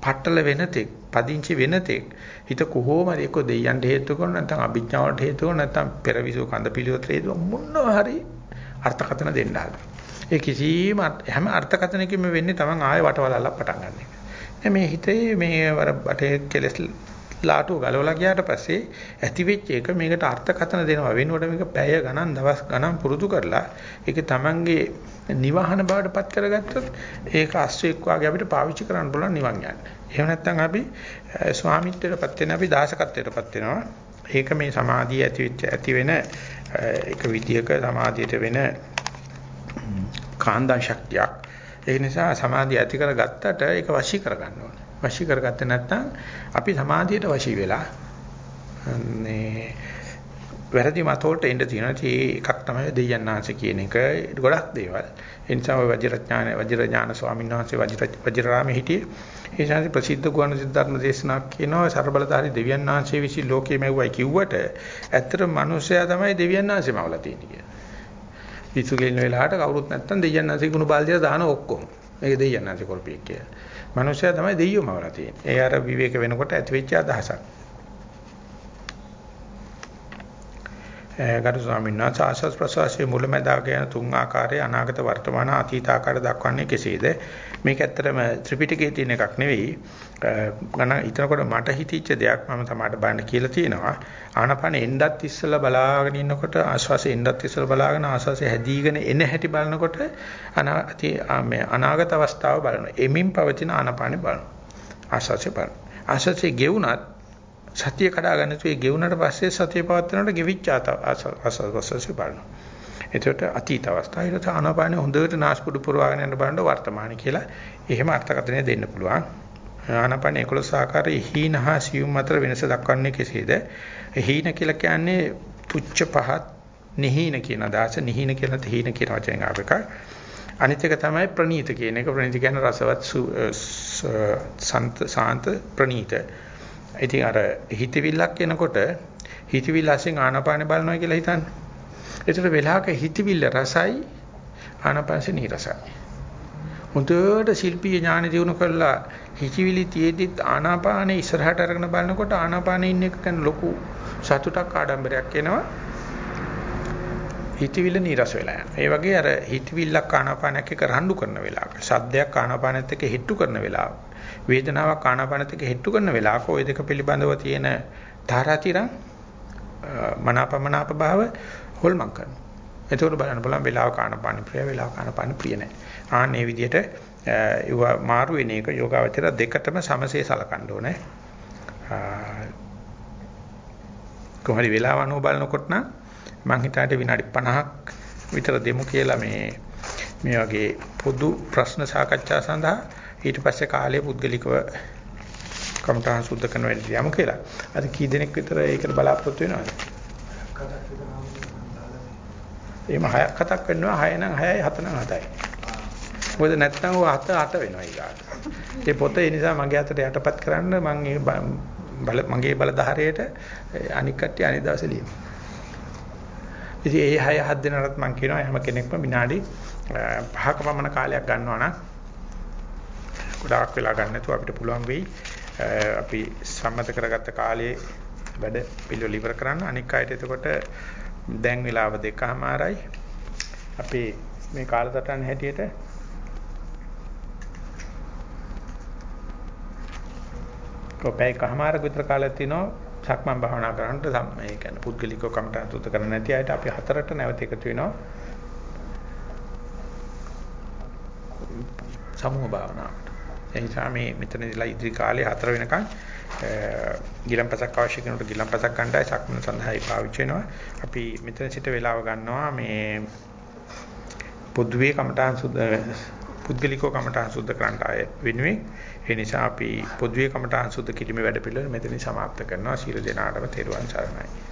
පටල වෙනතෙක්, පදිංචි වෙනතෙක් හිත කොහොමද ඒක දෙයයන්ට හේතු කරන නැත්නම් අභිඥාවට හේතු කරන නැත්නම් පෙරවිසෝ කඳ පිළිවෙත හේතු මොනවා හරි අර්ථකතන දෙන්න ඒ කිසිම හැම අර්ථකතනකින්ම වෙන්නේ Taman ආයෙ වටවලල්ලා පටන් ගන්න එක. මේ හිතේ මේ වර බටේ කෙලස් ලාටු ගලවලා ගියාට පස්සේ ඇති වෙච්ච එක මේකට අර්ථකථන දෙනවා වෙනුවට මේක පැය ගණන් දවස් ගණන් පුරුදු කරලා ඒක Tamanගේ නිවහන බවට පත් කරගත්තොත් ඒක අස්වැක් වාගේ අපිට පාවිච්චි කරන්න පුළුවන් නිවන් යන්න. එහෙම නැත්නම් අපි ස්වාමිත්වයටපත් වෙන අපි දාසකත්වයටපත් වෙනවා. ඒක මේ සමාධිය ඇති වෙච්ච ඇති වෙන එක විදියක සමාධියට වෙන කාන්දා ශක්තියක්. ඒ නිසා සමාධිය ඇති කරගත්තට ඒක වශී කරගන්න ඕනේ. වශී කරගත්තේ නැත්නම් අපි සමාධියට වශී වෙලා මේ වැරදි මතවලට එන්න තියෙනවා. ඒ එකක් තමයි දෙයයන්ාංශ කියන එක. ගොඩක් දේවල්. ඒ නිසා ඔය වජිරඥාන වජිරඥාන ස්වාමීන් වහන්සේ වජිර වජිරාමේ හිටියේ. ඒ ශාන්ති ප්‍රසිද්ධ ගුණ සිද්ධාර්ථ දේශනාවක් කියනවා ਸਰබලධාරී දෙවියන් වහන්සේ විසින් ලෝකයේ මෙව්වයි කිව්වට ඇත්තට මිනිස්සයා තමයි දෙවියන් වහන්සේම අවලා තියෙන්නේ කියලා. පිස්සු කෙලින වෙලාවට කවුරුත් නැත්තම් දෙවියන් වහන්සේ කුණු බාල්දියට දාන ඔක්කොම. මේක දෙවියන් වහන්සේ කරපියෙක් කියලා. මිනිස්සයා තමයි දෙයියෝම අවලා තියෙන්නේ. ඒ අර විවේක වෙනකොට ඇතිවෙච්ච අදහසක්. ගරු ස්වාමීන් වහන්සේ ආශස් ප්‍රසවාසයේ මුලැමැදාක යන තුන් ආකාරයේ අනාගත වර්තමාන අතීත ආකාර දක්වන්නේ කෙසේද? මේක ඇත්තටම ත්‍රිපිටකයේ තියෙන එකක් නෙවෙයි. ගණ හිතනකොට මට හිතීච්ච දෙයක් මම තමයි බලන්න කියලා තියෙනවා. ආනපන එන්නත් ඉස්සලා බලාගෙන ඉන්නකොට ආශ්වාසය එන්නත් ඉස්සලා බලාගෙන ආශ්වාසය හැදීගෙන එන හැටි බලනකොට අනාගත අවස්ථාව බලනවා. එමින් පවතින ආනපන බලනවා. ආශ්වාසය බලනවා. ආශ්වාසය ගෙවුනත් සතිය කඩා ගන්න තු ඒ ගෙවුනට පස්සේ සතිය පවත්වනකොට ගෙවිච්ච ආසවස්සසි බලනවා. එතකොට අතීත අවස්ථාව ඊට ආනාපානෙ හොඳට නාස්පුඩු පුරවාගෙන යන බලන්න වර්තමාන කියලා එහෙම අර්ථකථනය දෙන්න පුළුවන්. ආනාපාන 11 ආකාරයේ හීනහා සියුම් අතර වෙනස දක්වන්නේ කෙසේද? හීන කියලා කියන්නේ පුච්ච පහත් නිහීන කියන අදහස නිහීන කියලා තහීන කියන වචෙන් ආව එක. අනිත් එක තමයි ප්‍රනීත කියන එක. ප්‍රනීත කියන්නේ රසවත් සන්ත සාන්ත ප්‍රනීත. ඉතින් අර හිතවිල්ලක් එනකොට හිතවිල්ල අසින් ආනාපාන බලනවා කියලා හිතන්න. ඒතර වෙලාවක හිතවිල්ල රසයි ආනාපානසේ නිරසයි. මුදුවට ශිල්පීය ඥාන දිනු කරලා හිතවිලි තියේදිත් ආනාපානේ ඉස්සරහට අරගෙන බලනකොට ආනාපානේ ඉන්න එක ගැන ලොකු සතුටක් ආඩම්බරයක් එනවා. හිතවිල්ල නිරස වෙලා යනවා. ඒ වගේ අර හිතවිල්ලක් ආනාපානයක් එක්ක රණ්ඩු කරන වෙලාවක, සද්දයක් ආනාපානයත් එක්ක හෙට්ටු කරන වෙලාවක, වේදනාවක් ආනාපානයත් එක්ක හෙට්ටු කරන වෙලාවක ওই දෙක පිළිබඳව තියෙන තාරාතිරම් මනාපමනාප භාව හොල්මන් කරනවා. එතකොට බලන්න බලන්න වෙලාව ආනාපාන ප්‍රිය, වෙලාව ආනාපාන ප්‍රිය නැහැ. ආන් මේ විදිහට ඒව මාරු වෙන එක යෝගාවචර දෙකටම සමසේ සලකන්න ඕනේ. කොහරි වෙලාව අනුව බලනකොට නම් මං හිතාට විනාඩි 50ක් විතර දෙමු කියලා මේ මේ වගේ පොදු ප්‍රශ්න සාකච්ඡා සඳහා ඊට පස්සේ කාලය පුද්ගලිකව කමඨාන් සුද්ධ කරන වැඩි යමු කියලා. අද කී දෙනෙක් විතර ඒකට බලාපොරොත්තු වෙනවද? එහෙම හයක් හතක් වෙනවා 6 නම් 6යි 7 නම් 7යි. මොකද නැත්නම් ඔය 7 8 වෙනවා ඊගාට. ඒ පොත ඒ නිසා මගේ අතට යටපත් කරන්න මම බල මගේ බලධාරයට අනික් කට්ටිය අනිත් දවසේ ලියමු. ඉතින් ඒ 6 7 දෙනාට මම කියනවා හැම කෙනෙක්ම විනාඩි 5ක පමණ කාලයක් ගන්නවා නම් ගොඩාක් වෙලා ගන්න නැතුව අපිට පුළුවන් වෙයි අපි සම්මත කරගත්ත කාලයේ වැඩ පිළිවෙල ඉවර කරන්න. අනික් අයට එතකොට දැන් වෙලාව දෙකමාරයි අපේ මේ කාලසටහන හැටියට කොපේ කමාරක විතර කාලයක් තිනවා සක්මන් භාවනා කරන්නට මේ කියන්නේ පුද්ගලිකව කමටහන් සුද්ධ කරන්න නැති අයට අපි හතරට නැවත එකතු වෙනවා සමූහ භාවනාවට. ඒ නිසා මේ මෙතනදීලා ඉදිරි කාලේ හතර වෙනකන් ගිලම්පසක් අවශ්‍ය කෙනෙකුට ගිලම්පසක් ගන්නයි සක්මන සඳහායි පාවිච්චි වෙනවා. අපි මෙතන සිට වේලාව ගන්නවා මේ පොදුවේ කමටහන් සුද්ධ පුද්ගලිකව කමටහන් සුද්ධ කරන්න ආය වෙනුවෙන් ඒ නිසා අපි පොදුවේ කමටහන් සුද්ධ කිරීමේ වැඩ පිළිවෙල මෙතනින් සමාප්ත කරනවා. සියලු දෙනාටම තෙරුවන් සරණයි.